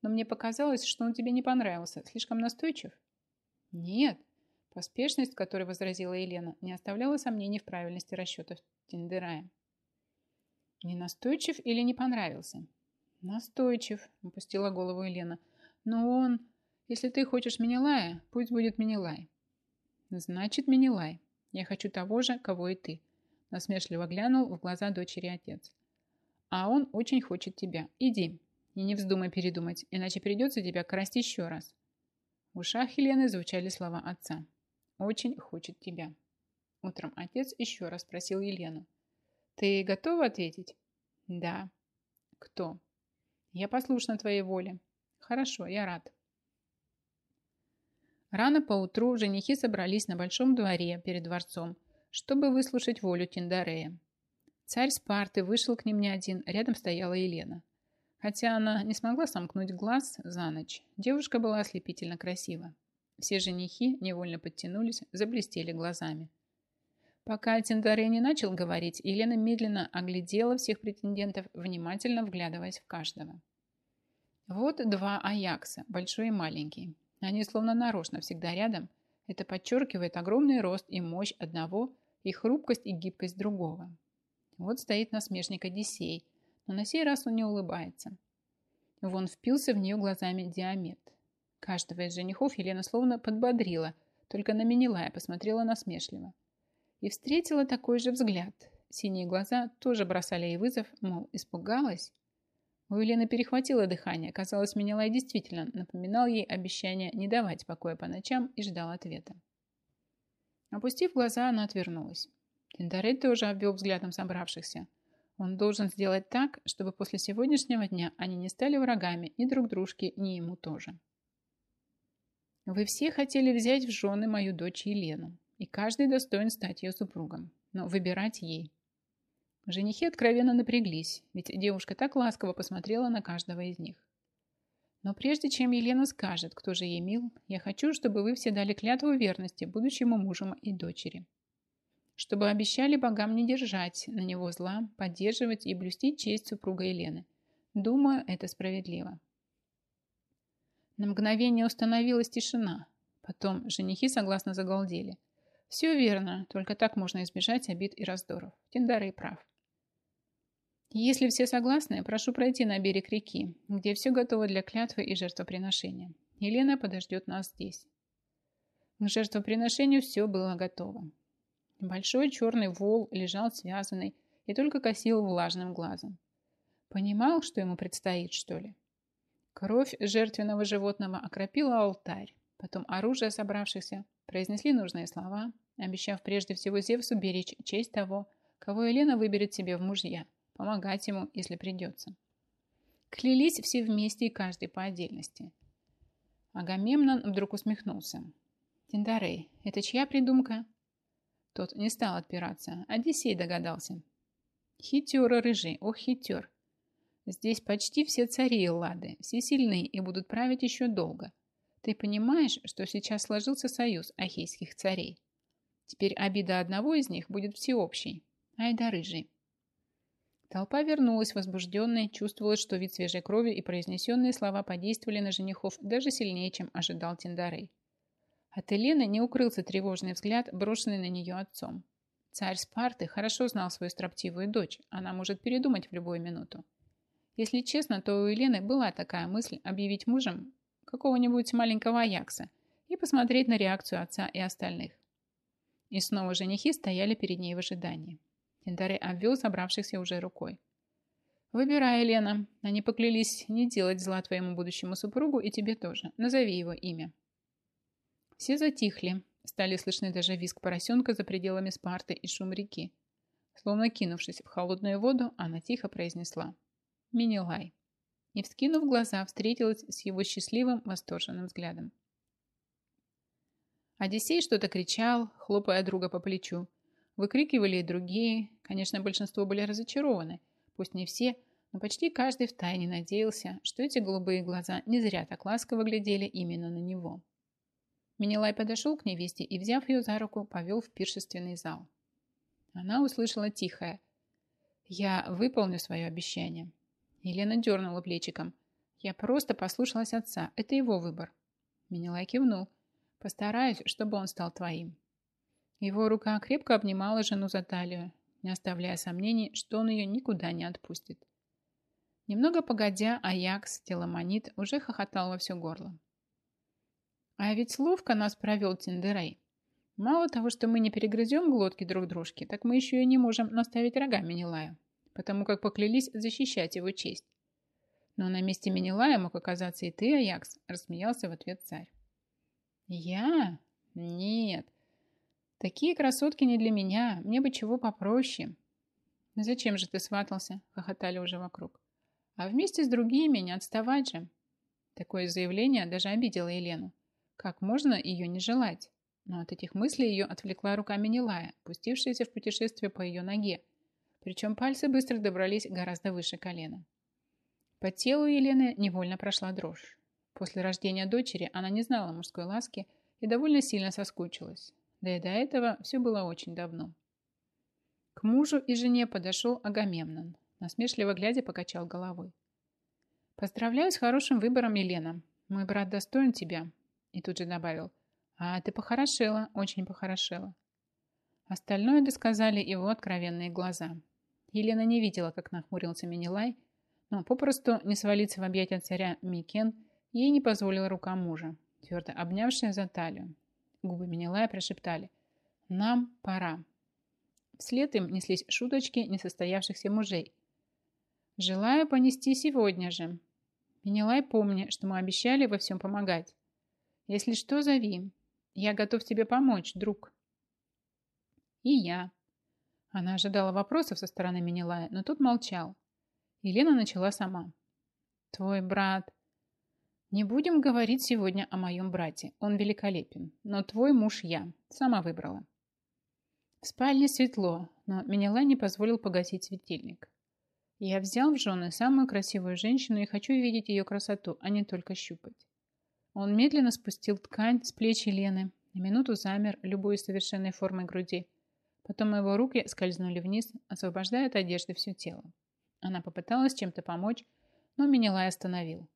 «Но мне показалось, что он тебе не понравился. Слишком настойчив?» «Нет». Поспешность, которой возразила Елена, не оставляла сомнений в правильности расчетов Тиндерая. «Не настойчив или не понравился?» «Настойчив», — опустила голову Елена. «Но он...» Если ты хочешь Минилая, пусть будет Минилай. Значит, Минилай. Я хочу того же, кого и ты. Насмешливо глянул в глаза дочери отец. А он очень хочет тебя. Иди. И не вздумай передумать, иначе придется тебя красть еще раз. В ушах Елены звучали слова отца. Очень хочет тебя. Утром отец еще раз спросил Елену. Ты готова ответить? Да. Кто? Я послушна твоей воле. Хорошо, я рад. Рано поутру женихи собрались на большом дворе перед дворцом, чтобы выслушать волю Тиндарея. Царь Спарты вышел к ним не один, рядом стояла Елена. Хотя она не смогла сомкнуть глаз за ночь, девушка была ослепительно красива. Все женихи невольно подтянулись, заблестели глазами. Пока Тиндаре не начал говорить, Елена медленно оглядела всех претендентов, внимательно вглядываясь в каждого. Вот два Аякса, большой и маленький. Они словно нарочно всегда рядом. Это подчеркивает огромный рост и мощь одного, и хрупкость и гибкость другого. Вот стоит насмешник Одиссей, но на сей раз он не улыбается. Вон впился в нее глазами Диамет. Каждого из женихов Елена словно подбодрила, только на Менелая посмотрела насмешливо. И встретила такой же взгляд. Синие глаза тоже бросали ей вызов, мол, испугалась. У Елены перехватило дыхание. Казалось, Менелай действительно напоминал ей обещание не давать покоя по ночам и ждал ответа. Опустив глаза, она отвернулась. Тиндарет тоже обвел взглядом собравшихся. Он должен сделать так, чтобы после сегодняшнего дня они не стали врагами ни друг дружке, ни ему тоже. Вы все хотели взять в жены мою дочь Елену, и каждый достоин стать ее супругом, но выбирать ей. Женихи откровенно напряглись, ведь девушка так ласково посмотрела на каждого из них. Но прежде чем Елена скажет, кто же ей мил, я хочу, чтобы вы все дали клятву верности будущему мужу и дочери чтобы обещали богам не держать на него зла, поддерживать и блюсти честь супруга Елены. Думаю, это справедливо. На мгновение установилась тишина. Потом женихи согласно загалдели. Все верно, только так можно избежать обид и раздоров. Тиндарей прав. Если все согласны, прошу пройти на берег реки, где все готово для клятвы и жертвоприношения. Елена подождет нас здесь. К жертвоприношению все было готово. Большой черный вол лежал связанный и только косил влажным глазом. Понимал, что ему предстоит, что ли? Кровь жертвенного животного окропила алтарь. Потом оружие собравшихся произнесли нужные слова, обещав прежде всего Зевсу беречь честь того, кого Елена выберет себе в мужья, помогать ему, если придется. Клялись все вместе и каждый по отдельности. Агамемнон вдруг усмехнулся. «Тиндарей, это чья придумка?» Тот не стал отпираться. Одиссей догадался. Хитер рыжий, ох хитер. Здесь почти все цари Эллады, все сильны и будут править еще долго. Ты понимаешь, что сейчас сложился союз ахейских царей? Теперь обида одного из них будет всеобщей. Ай да рыжий. Толпа вернулась возбужденной, чувствовалось, что вид свежей крови и произнесенные слова подействовали на женихов даже сильнее, чем ожидал Тиндарей. От Елены не укрылся тревожный взгляд, брошенный на нее отцом. Царь Спарты хорошо знал свою строптивую дочь. Она может передумать в любую минуту. Если честно, то у Елены была такая мысль объявить мужем какого-нибудь маленького Аякса и посмотреть на реакцию отца и остальных. И снова женихи стояли перед ней в ожидании. Тиндаре обвел собравшихся уже рукой. «Выбирай, Елена. Они поклялись не делать зла твоему будущему супругу и тебе тоже. Назови его имя». Все затихли. Стали слышны даже визг поросенка за пределами Спарты и шум реки. Словно кинувшись в холодную воду, она тихо произнесла «Минилай». И, вскинув глаза, встретилась с его счастливым, восторженным взглядом. Одиссей что-то кричал, хлопая друга по плечу. Выкрикивали и другие. Конечно, большинство были разочарованы. Пусть не все, но почти каждый втайне надеялся, что эти голубые глаза не зря так ласково глядели именно на него. Минилай подошел к невесте и, взяв ее за руку, повел в пиршественный зал. Она услышала тихое «Я выполню свое обещание». Елена дернула плечиком. «Я просто послушалась отца. Это его выбор». Минилай кивнул. «Постараюсь, чтобы он стал твоим». Его рука крепко обнимала жену за талию, не оставляя сомнений, что он ее никуда не отпустит. Немного погодя, Аякс, теломонит, уже хохотал во все горло. А ведь ловко нас провел Тиндерей. Мало того, что мы не перегрызем глотки друг дружки, так мы еще и не можем наставить рога Менелая, потому как поклялись защищать его честь. Но на месте Менелая мог оказаться и ты, Аякс, рассмеялся в ответ царь. Я? Нет. Такие красотки не для меня, мне бы чего попроще. Зачем же ты сватался? Хохотали уже вокруг. А вместе с другими не отставать же. Такое заявление даже обидело Елену. Как можно ее не желать? Но от этих мыслей ее отвлекла рука Минилая, пустившаяся в путешествие по ее ноге. Причем пальцы быстро добрались гораздо выше колена. По телу Елены невольно прошла дрожь. После рождения дочери она не знала мужской ласки и довольно сильно соскучилась. Да и до этого все было очень давно. К мужу и жене подошел Агамемнон. Насмешливо глядя, покачал головой. «Поздравляю с хорошим выбором, Елена. Мой брат достоин тебя». И тут же добавил. «А ты похорошела, очень похорошела». Остальное досказали его откровенные глаза. Елена не видела, как нахмурился Минилай, но попросту не свалиться в объятия царя Микен ей не позволила рука мужа, твердо обнявшая за талию. Губы Минилая прошептали «Нам пора». Вслед им неслись шуточки несостоявшихся мужей. «Желаю понести сегодня же. Минилай, помни, что мы обещали во всем помогать. Если что, зови. Я готов тебе помочь, друг». «И я». Она ожидала вопросов со стороны Минилая, но тот молчал. Елена начала сама. «Твой брат...» «Не будем говорить сегодня о моем брате. Он великолепен. Но твой муж я. Сама выбрала». В спальне светло, но Менелай не позволил погасить светильник. Я взял в жены самую красивую женщину и хочу видеть ее красоту, а не только щупать. Он медленно спустил ткань с плеч Елены, на минуту замер, любой совершенной формой груди. Потом его руки скользнули вниз, освобождая от одежды все тело. Она попыталась чем-то помочь, но Менелай остановил.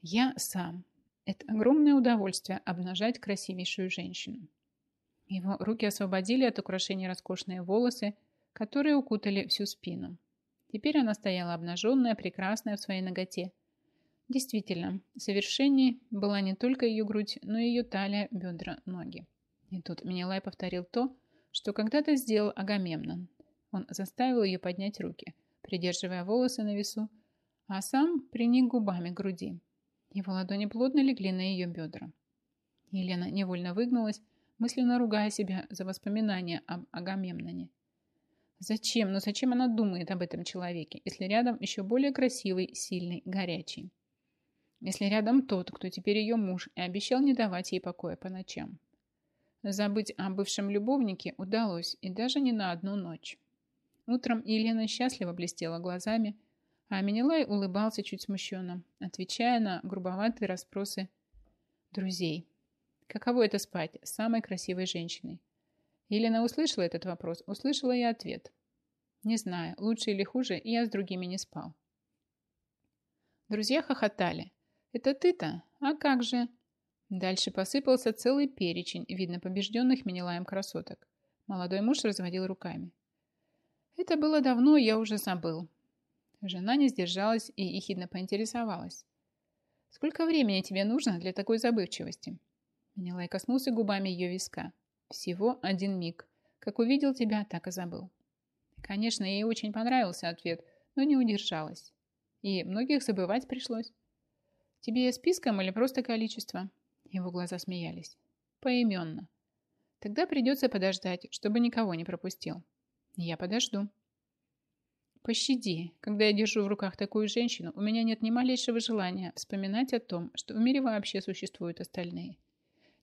«Я сам. Это огромное удовольствие обнажать красивейшую женщину. Его руки освободили от украшений роскошные волосы, которые укутали всю спину. Теперь она стояла обнаженная, прекрасная в своей ноготе. Действительно, совершенней была не только ее грудь, но и ее талия, бедра, ноги. И тут Менелай повторил то, что когда-то сделал Агамемнон. Он заставил ее поднять руки, придерживая волосы на весу, а сам приник губами к груди. Его ладони плотно легли на ее бедра. Елена невольно выгнулась, мысленно ругая себя за воспоминания об Агамемноне. Зачем, но ну зачем она думает об этом человеке, если рядом еще более красивый, сильный, горячий? Если рядом тот, кто теперь ее муж, и обещал не давать ей покоя по ночам. Забыть о бывшем любовнике удалось, и даже не на одну ночь. Утром Елена счастливо блестела глазами, а Менелай улыбался чуть смущенно, отвечая на грубоватые расспросы друзей. Каково это спать с самой красивой женщиной? Елена услышала этот вопрос, услышала и ответ. Не знаю, лучше или хуже, я с другими не спал. Друзья хохотали. «Это ты-то? А как же?» Дальше посыпался целый перечень, видно, побежденных Менелаем красоток. Молодой муж разводил руками. «Это было давно, я уже забыл». Жена не сдержалась и ехидно поинтересовалась. «Сколько времени тебе нужно для такой забывчивости?» Менелай коснулся губами ее виска. Всего один миг. Как увидел тебя, так и забыл. Конечно, ей очень понравился ответ, но не удержалась. И многих забывать пришлось. Тебе списком или просто количество? Его глаза смеялись. Поименно. Тогда придется подождать, чтобы никого не пропустил. Я подожду. Пощади. Когда я держу в руках такую женщину, у меня нет ни малейшего желания вспоминать о том, что в мире вообще существуют остальные.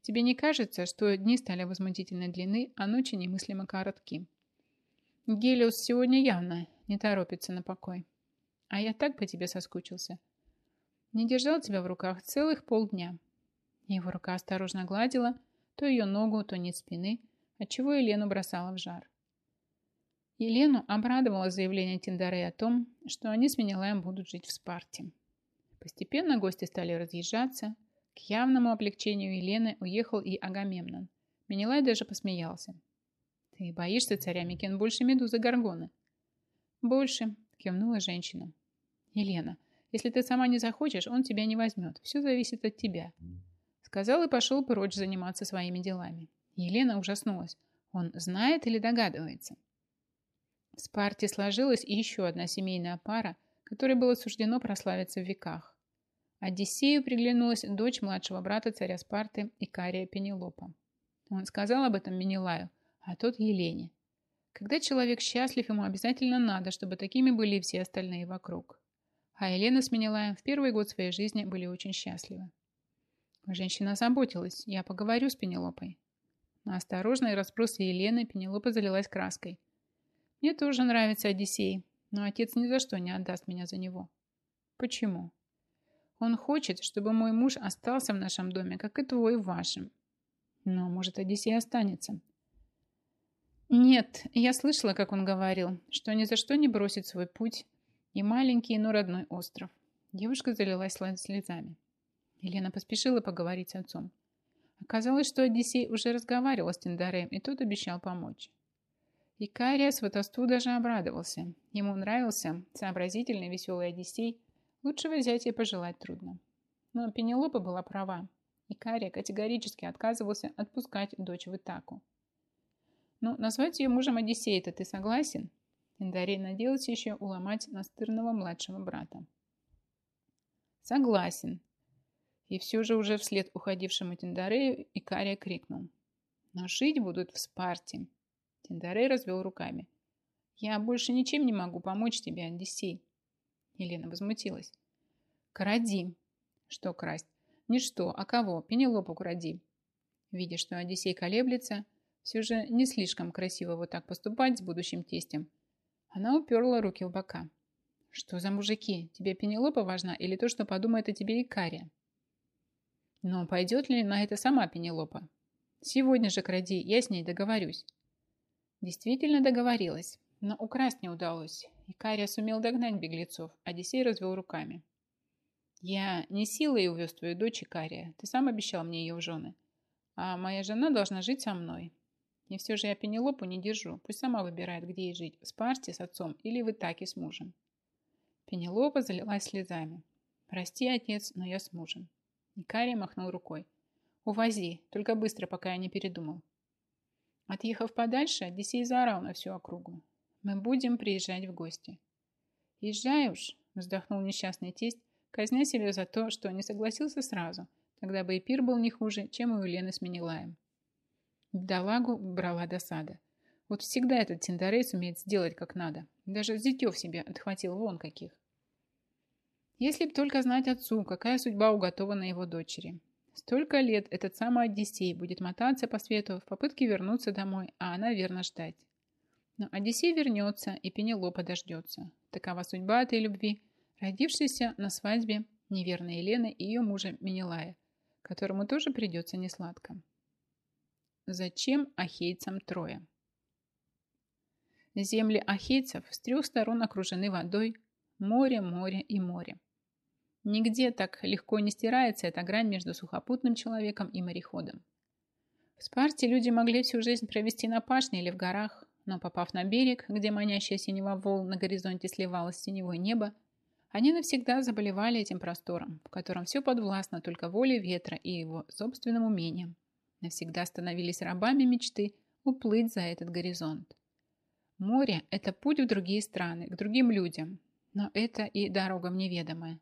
Тебе не кажется, что дни стали возмутительной длины, а ночи немыслимо коротки? Гелиос сегодня явно не торопится на покой. А я так по тебе соскучился. Не держал тебя в руках целых полдня. Его рука осторожно гладила то ее ногу, то низ спины, отчего Елену бросала в жар. Елену обрадовало заявление Тиндаре о том, что они с Менелаем будут жить в Спарте. Постепенно гости стали разъезжаться – к явному облегчению Елены уехал и Агамемнон. Менелай даже посмеялся. «Ты боишься царя Микен больше медузы Гаргоны?» «Больше», — кивнула женщина. «Елена, если ты сама не захочешь, он тебя не возьмет. Все зависит от тебя». Сказал и пошел прочь заниматься своими делами. Елена ужаснулась. Он знает или догадывается? В Спарте сложилась еще одна семейная пара, которой было суждено прославиться в веках. Одиссею приглянулась дочь младшего брата царя Спарты Икария Пенелопа. Он сказал об этом Менелаю, а тот Елене. Когда человек счастлив, ему обязательно надо, чтобы такими были все остальные вокруг. А Елена с Менелаем в первый год своей жизни были очень счастливы. Женщина заботилась, я поговорю с Пенелопой. На осторожные расспросы Елены Пенелопа залилась краской. Мне тоже нравится Одиссей, но отец ни за что не отдаст меня за него. Почему? Он хочет, чтобы мой муж остался в нашем доме, как и твой в вашем. Но, может, Одиссей останется. Нет, я слышала, как он говорил, что ни за что не бросит свой путь и маленький, но родной остров. Девушка залилась слезами. Елена поспешила поговорить с отцом. Оказалось, что Одиссей уже разговаривал с Тиндареем, и тот обещал помочь. Икария сватовству даже обрадовался. Ему нравился сообразительный, веселый Одиссей. Лучшего зятя пожелать трудно. Но Пенелопа была права. Икария категорически отказывался отпускать дочь в Итаку. «Ну, назвать ее мужем Одиссея-то ты согласен?» Тиндарей надеялся еще уломать настырного младшего брата. «Согласен», и все же уже вслед уходившему Тиндарею Икария крикнул. «Но жить будут в Спарте!» Тиндарей развел руками. «Я больше ничем не могу помочь тебе, Одиссей!» Елена возмутилась. «Кради!» «Что красть?» «Не что, а кого? Пенелопу кради!» Видя, что Одиссей колеблется, все же не слишком красиво вот так поступать с будущим тестем, она уперла руки в бока. «Что за мужики? Тебе Пенелопа важна или то, что подумает о тебе Икария?» Но пойдет ли на это сама Пенелопа? Сегодня же кради, я с ней договорюсь. Действительно договорилась, но украсть не удалось. Икария сумел догнать беглецов, Одиссей развел руками. Я не силой увез твою дочь Икария, ты сам обещал мне ее в жены. А моя жена должна жить со мной. И все же я Пенелопу не держу, пусть сама выбирает, где ей жить, в Спарте с отцом или в Итаке с мужем. Пенелопа залилась слезами. Прости, отец, но я с мужем. Икарий махнул рукой. «Увози, только быстро, пока я не передумал». Отъехав подальше, Одиссей заорал на всю округу. «Мы будем приезжать в гости». «Езжай уж», — вздохнул несчастный тесть, казня себя за то, что не согласился сразу, тогда бы и пир был не хуже, чем у Елены с Менелаем. Бедолагу брала досада. Вот всегда этот Тиндарей умеет сделать как надо. Даже зятев себе отхватил вон каких. Если б только знать отцу, какая судьба уготована его дочери. Столько лет этот самый Одиссей будет мотаться по свету в попытке вернуться домой, а она верно ждать. Но Одиссей вернется, и Пенелопа дождется. Такова судьба этой любви, родившейся на свадьбе неверной Елены и ее мужа Менелая, которому тоже придется несладко. Зачем ахейцам трое? Земли ахейцев с трех сторон окружены водой, море, море и море. Нигде так легко не стирается эта грань между сухопутным человеком и мореходом. В Спарте люди могли всю жизнь провести на пашне или в горах, но попав на берег, где манящая синева волн на горизонте сливалась с синевое небо, они навсегда заболевали этим простором, в котором все подвластно только воле ветра и его собственным умением. Навсегда становились рабами мечты уплыть за этот горизонт. Море – это путь в другие страны, к другим людям, но это и дорога в неведомое.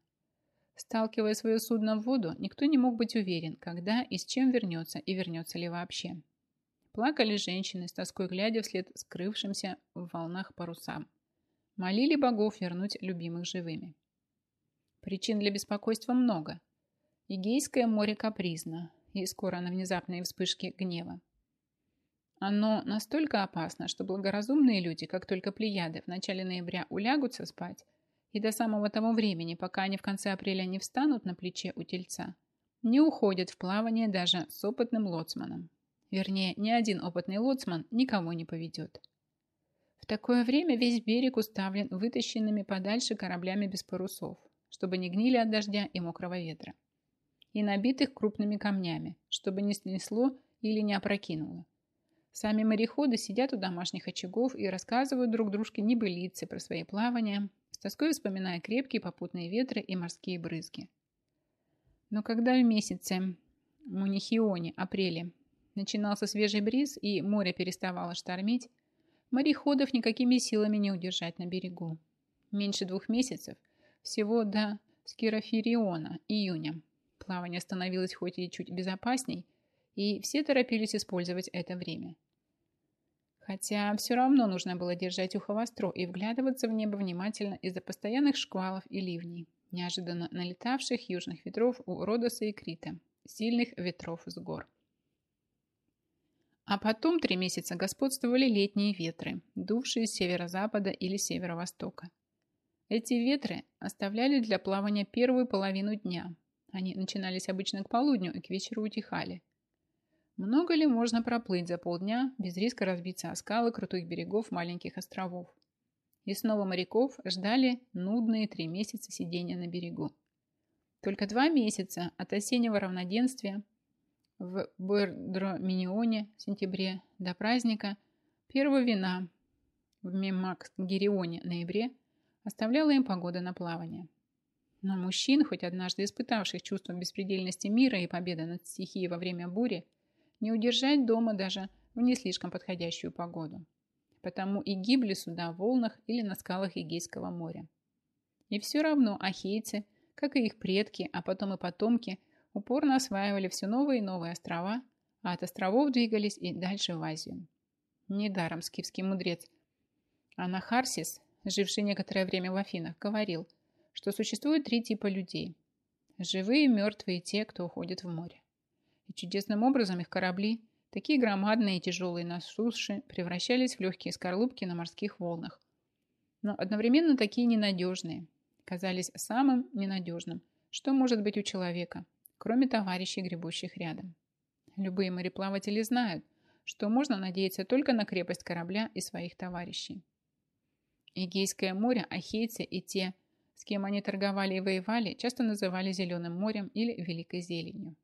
Сталкивая свое судно в воду, никто не мог быть уверен, когда и с чем вернется и вернется ли вообще. Плакали женщины, с тоской глядя вслед скрывшимся в волнах парусам. Молили богов вернуть любимых живыми. Причин для беспокойства много. Егейское море капризно и скоро на внезапные вспышки гнева. Оно настолько опасно, что благоразумные люди, как только плеяды в начале ноября улягутся спать, и до самого того времени, пока они в конце апреля не встанут на плече у тельца, не уходят в плавание даже с опытным лоцманом. Вернее, ни один опытный лоцман никого не поведет. В такое время весь берег уставлен вытащенными подальше кораблями без парусов, чтобы не гнили от дождя и мокрого ветра, и набитых крупными камнями, чтобы не снесло или не опрокинуло. Сами мореходы сидят у домашних очагов и рассказывают друг дружке небылицы про свои плавания, с тоской вспоминая крепкие попутные ветры и морские брызги. Но когда в месяце Мунихионе, апреле, начинался свежий бриз и море переставало штормить, мореходов никакими силами не удержать на берегу. Меньше двух месяцев, всего до Скирофириона, июня. Плавание становилось хоть и чуть безопасней, и все торопились использовать это время – Хотя все равно нужно было держать ухо востро и вглядываться в небо внимательно из-за постоянных шквалов и ливней, неожиданно налетавших южных ветров у Родоса и Крита, сильных ветров с гор. А потом три месяца господствовали летние ветры, дувшие с северо-запада или северо-востока. Эти ветры оставляли для плавания первую половину дня. Они начинались обычно к полудню и к вечеру утихали. Много ли можно проплыть за полдня без риска разбиться о скалы крутых берегов маленьких островов? И снова моряков ждали нудные три месяца сидения на берегу. Только два месяца от осеннего равноденствия в Бердроминионе в сентябре до праздника первого вина в Мемакс-Герионе ноябре оставляла им погода на плавание. Но мужчин, хоть однажды испытавших чувство беспредельности мира и победы над стихией во время бури, не удержать дома даже в не слишком подходящую погоду. Потому и гибли суда в волнах или на скалах Эгейского моря. И все равно ахейцы, как и их предки, а потом и потомки, упорно осваивали все новые и новые острова, а от островов двигались и дальше в Азию. Недаром скифский мудрец Анахарсис живший некоторое время в Афинах, говорил, что существует три типа людей. Живые, мертвые и те, кто уходит в море. И чудесным образом их корабли, такие громадные и тяжелые на суше, превращались в легкие скорлупки на морских волнах. Но одновременно такие ненадежные, казались самым ненадежным, что может быть у человека, кроме товарищей, гребущих рядом. Любые мореплаватели знают, что можно надеяться только на крепость корабля и своих товарищей. Эгейское море ахейцы и те, с кем они торговали и воевали, часто называли Зеленым морем или Великой зеленью.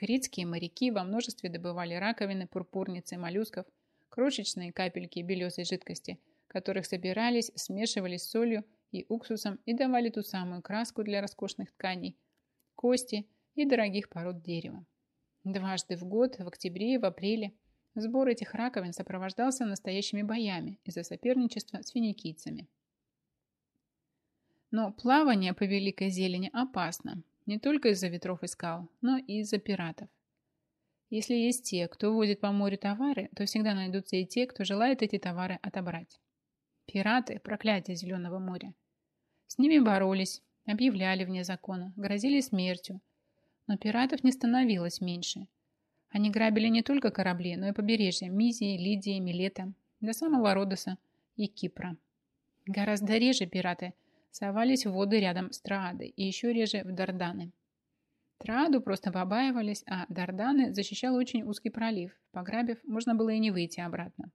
Критские моряки во множестве добывали раковины, пурпурницы, моллюсков, крошечные капельки белесой жидкости, которых собирались, смешивались с солью и уксусом и давали ту самую краску для роскошных тканей, кости и дорогих пород дерева. Дважды в год, в октябре и в апреле, Сбор этих раковин сопровождался настоящими боями из-за соперничества с финикийцами. Но плавание по Великой Зелени опасно, не только из-за ветров и скал, но и из-за пиратов. Если есть те, кто возит по морю товары, то всегда найдутся и те, кто желает эти товары отобрать. Пираты – проклятие Зеленого моря. С ними боролись, объявляли вне закона, грозили смертью. Но пиратов не становилось меньше – они грабили не только корабли, но и побережья Мизии, Лидии, Милета, до самого Родоса и Кипра. Гораздо реже пираты совались в воды рядом с Троадой и еще реже в Дарданы. Трааду просто побаивались, а Дарданы защищал очень узкий пролив. Пограбив, можно было и не выйти обратно.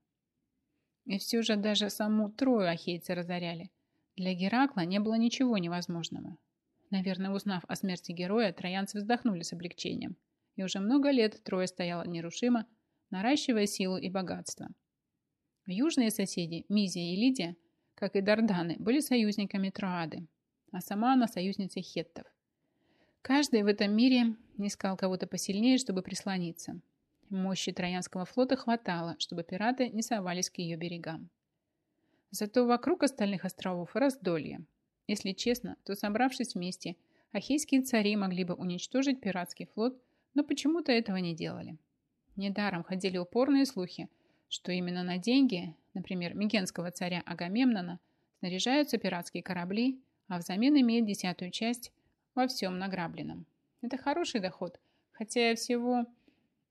И все же даже саму Трою ахейцы разоряли. Для Геракла не было ничего невозможного. Наверное, узнав о смерти героя, троянцы вздохнули с облегчением и уже много лет трое стояло нерушимо, наращивая силу и богатство. Южные соседи, Мизия и Лидия, как и Дарданы, были союзниками Троады, а сама она союзницей хеттов. Каждый в этом мире искал кого-то посильнее, чтобы прислониться. Мощи Троянского флота хватало, чтобы пираты не совались к ее берегам. Зато вокруг остальных островов раздолье. Если честно, то собравшись вместе, ахейские цари могли бы уничтожить пиратский флот но почему-то этого не делали. Недаром ходили упорные слухи, что именно на деньги, например, Микенского царя Агамемнона, снаряжаются пиратские корабли, а взамен имеют десятую часть во всем награбленном. Это хороший доход, хотя и всего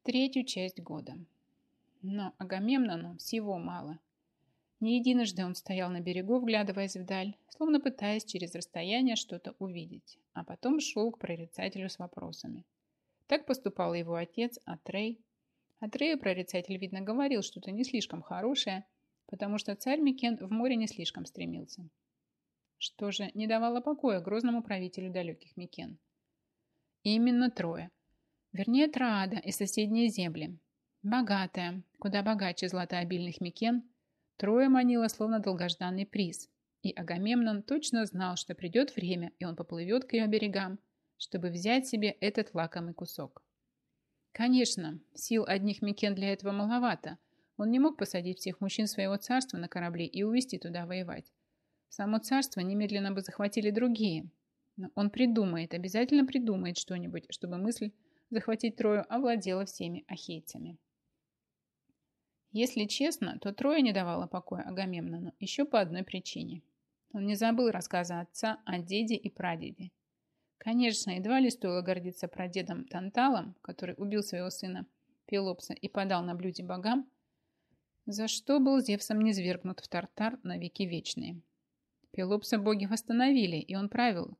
третью часть года. Но Агамемнону всего мало. Не единожды он стоял на берегу, вглядываясь вдаль, словно пытаясь через расстояние что-то увидеть, а потом шел к прорицателю с вопросами. Так поступал его отец Атрей. Атрею прорицатель, видно, говорил что-то не слишком хорошее, потому что царь Микен в море не слишком стремился. Что же не давало покоя грозному правителю далеких Микен? Именно Троя. Вернее, Троада и соседние земли. Богатая, куда богаче златообильных Микен, Троя манила словно долгожданный приз. И Агамемнон точно знал, что придет время, и он поплывет к ее берегам, чтобы взять себе этот лакомый кусок. Конечно, сил одних Микен для этого маловато. Он не мог посадить всех мужчин своего царства на корабли и увезти туда воевать. Само царство немедленно бы захватили другие. Но он придумает, обязательно придумает что-нибудь, чтобы мысль захватить Трою овладела всеми ахейцами. Если честно, то Троя не давала покоя Агамемнону еще по одной причине. Он не забыл рассказа отца о деде и прадеде. Конечно, едва ли стоило гордиться прадедом Танталом, который убил своего сына Пелопса и подал на блюде богам, за что был Зевсом низвергнут в Тартар на веки вечные. Пелопса боги восстановили, и он правил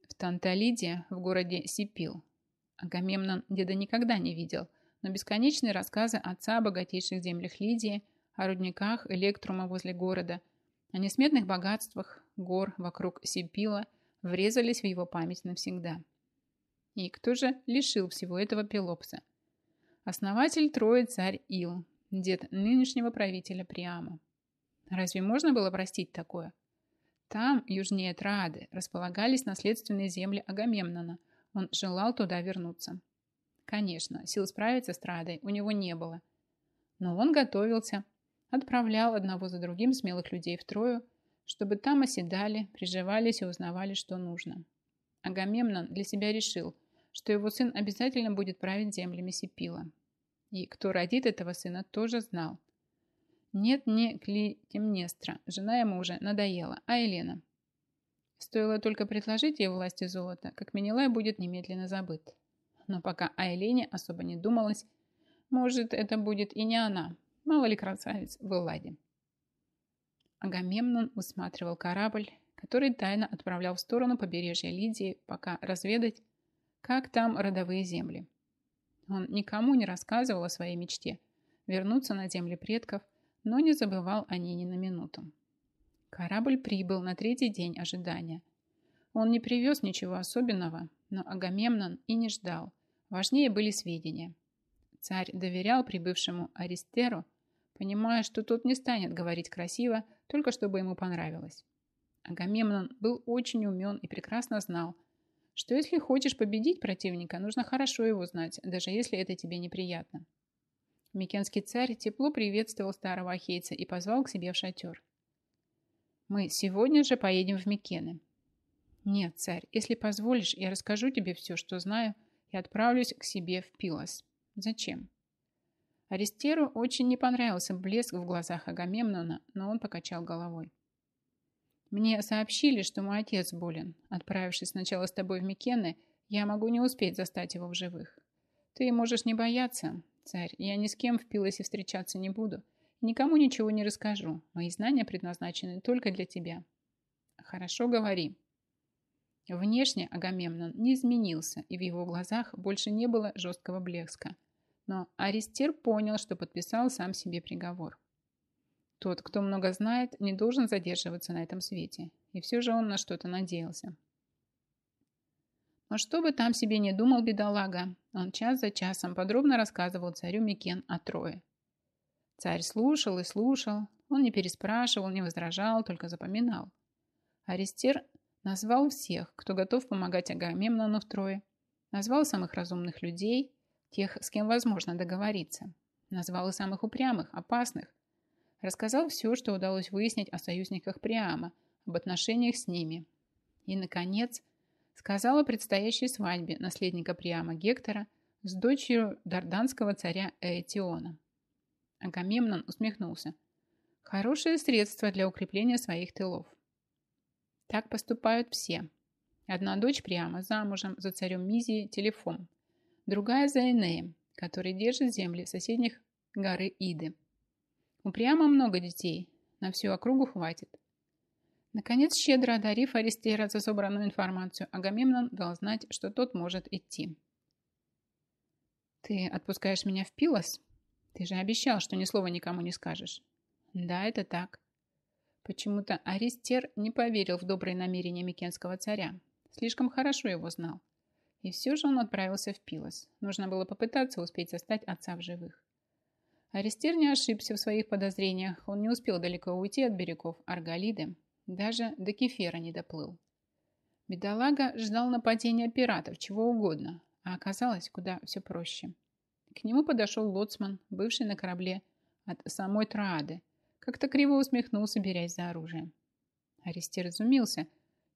в Танталиде в городе Сипил. Агамемнон деда никогда не видел, но бесконечные рассказы отца о богатейших землях Лидии, о рудниках Электрума возле города, о несметных богатствах гор вокруг Сипила врезались в его память навсегда. И кто же лишил всего этого Пелопса? Основатель Трои царь Ил, дед нынешнего правителя Приама. Разве можно было простить такое? Там, южнее Траады, располагались наследственные земли Агамемнона. Он желал туда вернуться. Конечно, сил справиться с Траадой у него не было. Но он готовился, отправлял одного за другим смелых людей в Трою, чтобы там оседали, приживались и узнавали, что нужно. Агамемнон для себя решил, что его сын обязательно будет править землями Сипила. И кто родит этого сына, тоже знал. Нет, не Клитемнестра, жена ему уже надоела, а Елена. Стоило только предложить ей власти золота, как Менелай будет немедленно забыт. Но пока о Елене особо не думалось, может, это будет и не она, мало ли красавец в Элладе. Агамемнон усматривал корабль, который тайно отправлял в сторону побережья Лидии, пока разведать, как там родовые земли. Он никому не рассказывал о своей мечте – вернуться на земли предков, но не забывал о ней ни на минуту. Корабль прибыл на третий день ожидания. Он не привез ничего особенного, но Агамемнон и не ждал. Важнее были сведения. Царь доверял прибывшему Аристеру, понимая, что тот не станет говорить красиво, только чтобы ему понравилось. Агамемнон был очень умен и прекрасно знал, что если хочешь победить противника, нужно хорошо его знать, даже если это тебе неприятно. Микенский царь тепло приветствовал старого ахейца и позвал к себе в шатер. «Мы сегодня же поедем в Микены». «Нет, царь, если позволишь, я расскажу тебе все, что знаю, и отправлюсь к себе в Пилос. Зачем?» Аристеру очень не понравился блеск в глазах Агамемнона, но он покачал головой. Мне сообщили, что мой отец болен. Отправившись сначала с тобой в Микены, я могу не успеть застать его в живых. Ты можешь не бояться, царь. Я ни с кем в Пилосе встречаться не буду. Никому ничего не расскажу. Мои знания предназначены только для тебя. Хорошо говори. Внешне Агамемнон не изменился, и в его глазах больше не было жесткого блеска. Но Аристер понял, что подписал сам себе приговор. Тот, кто много знает, не должен задерживаться на этом свете. И все же он на что-то надеялся. Но что бы там себе не думал бедолага, он час за часом подробно рассказывал царю Микен о Трое. Царь слушал и слушал, он не переспрашивал, не возражал, только запоминал. Аристер назвал всех, кто готов помогать Агамемнону в Трое, назвал самых разумных людей, тех, с кем возможно договориться, назвал и самых упрямых, опасных, Рассказал все, что удалось выяснить о союзниках Приама, об отношениях с ними. И, наконец, сказал о предстоящей свадьбе наследника Приама Гектора с дочерью дарданского царя Ээтиона. Агамемнон усмехнулся. Хорошее средство для укрепления своих тылов. Так поступают все. Одна дочь Приама замужем за царем Мизии Телефом, другая за Энеем, который держит земли соседних горы Иды. Упрямо много детей. На всю округу хватит. Наконец, щедро одарив Аристера за собранную информацию, Агамемнон дал знать, что тот может идти. «Ты отпускаешь меня в Пилос? Ты же обещал, что ни слова никому не скажешь». «Да, это так». Почему-то Аристер не поверил в добрые намерения Микенского царя. Слишком хорошо его знал. И все же он отправился в Пилос. Нужно было попытаться успеть застать отца в живых. Аристер не ошибся в своих подозрениях. Он не успел далеко уйти от берегов Арголиды. Даже до Кефера не доплыл. Бедолага ждал нападения пиратов, чего угодно, а оказалось куда все проще. К нему подошел лоцман, бывший на корабле от самой Троады. Как-то криво усмехнулся, берясь за оружие. Аристер изумился.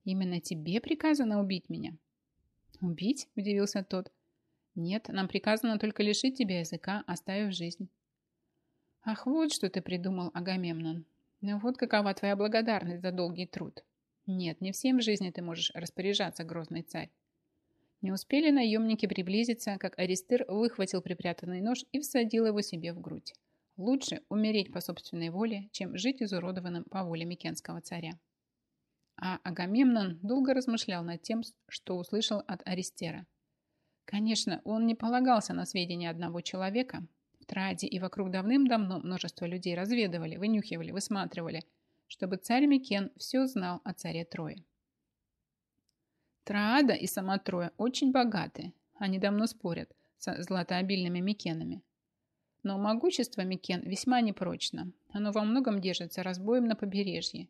«Именно тебе приказано убить меня?» «Убить?» – удивился тот. «Нет, нам приказано только лишить тебя языка, оставив жизнь». Ах, вот что ты придумал, Агамемнон. Ну вот какова твоя благодарность за долгий труд. Нет, не всем в жизни ты можешь распоряжаться, грозный царь. Не успели наемники приблизиться, как Аристер выхватил припрятанный нож и всадил его себе в грудь. Лучше умереть по собственной воле, чем жить изуродованным по воле Микенского царя. А Агамемнон долго размышлял над тем, что услышал от Аристера. Конечно, он не полагался на сведения одного человека. Троаде и вокруг давным-давно множество людей разведывали, вынюхивали, высматривали, чтобы царь Микен все знал о царе Трои. Троада и сама Троя очень богаты. Они давно спорят со златообильными Микенами. Но могущество Микен весьма непрочно. Оно во многом держится разбоем на побережье.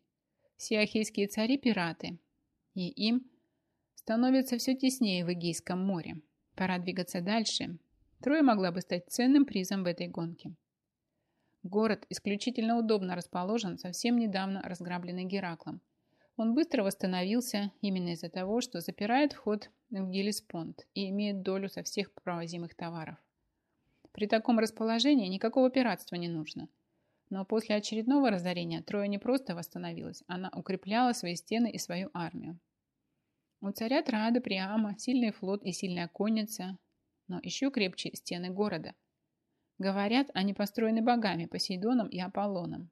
Все ахейские цари – пираты. И им становится все теснее в Эгейском море. Пора двигаться дальше. Троя могла бы стать ценным призом в этой гонке. Город исключительно удобно расположен, совсем недавно разграбленный Гераклом. Он быстро восстановился именно из-за того, что запирает вход в Гелиспонд и имеет долю со всех провозимых товаров. При таком расположении никакого пиратства не нужно. Но после очередного разорения Троя не просто восстановилась, она укрепляла свои стены и свою армию. У царя Трада Приама сильный флот и сильная конница, но еще крепче стены города. Говорят, они построены богами Посейдоном и Аполлоном.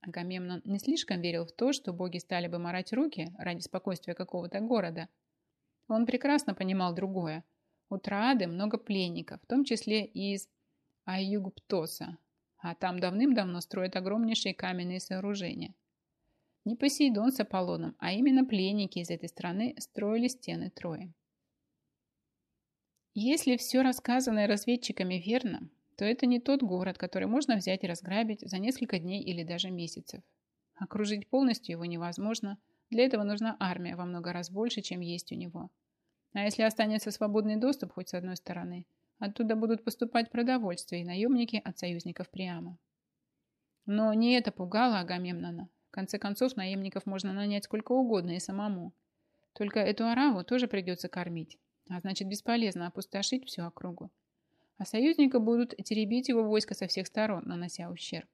Агамемнон не слишком верил в то, что боги стали бы морать руки ради спокойствия какого-то города. Он прекрасно понимал другое. У Траады много пленников, в том числе и из Аюгуптоса, а там давным-давно строят огромнейшие каменные сооружения. Не Посейдон с Аполлоном, а именно пленники из этой страны строили стены Трои. Если все рассказанное разведчиками верно, то это не тот город, который можно взять и разграбить за несколько дней или даже месяцев. Окружить полностью его невозможно, для этого нужна армия во много раз больше, чем есть у него. А если останется свободный доступ хоть с одной стороны, оттуда будут поступать продовольствие и наемники от союзников Приама. Но не это пугало Агамемнона конце концов, наемников можно нанять сколько угодно и самому. Только эту араву тоже придется кормить, а значит бесполезно опустошить всю округу. А союзника будут теребить его войско со всех сторон, нанося ущерб.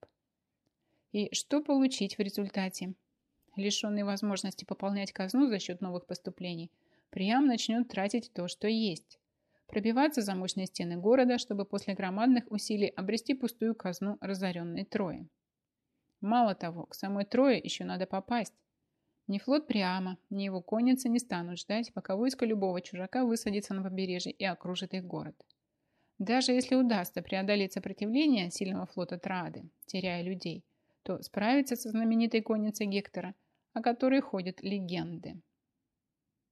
И что получить в результате? Лишенный возможности пополнять казну за счет новых поступлений, Приам начнет тратить то, что есть. Пробиваться за мощные стены города, чтобы после громадных усилий обрести пустую казну разоренной Трои. Мало того, к самой Трое еще надо попасть. Ни флот Приама, ни его конницы не станут ждать, пока войско любого чужака высадится на побережье и окружит их город. Даже если удастся преодолеть сопротивление сильного флота Траады, теряя людей, то справиться со знаменитой конницей Гектора, о которой ходят легенды.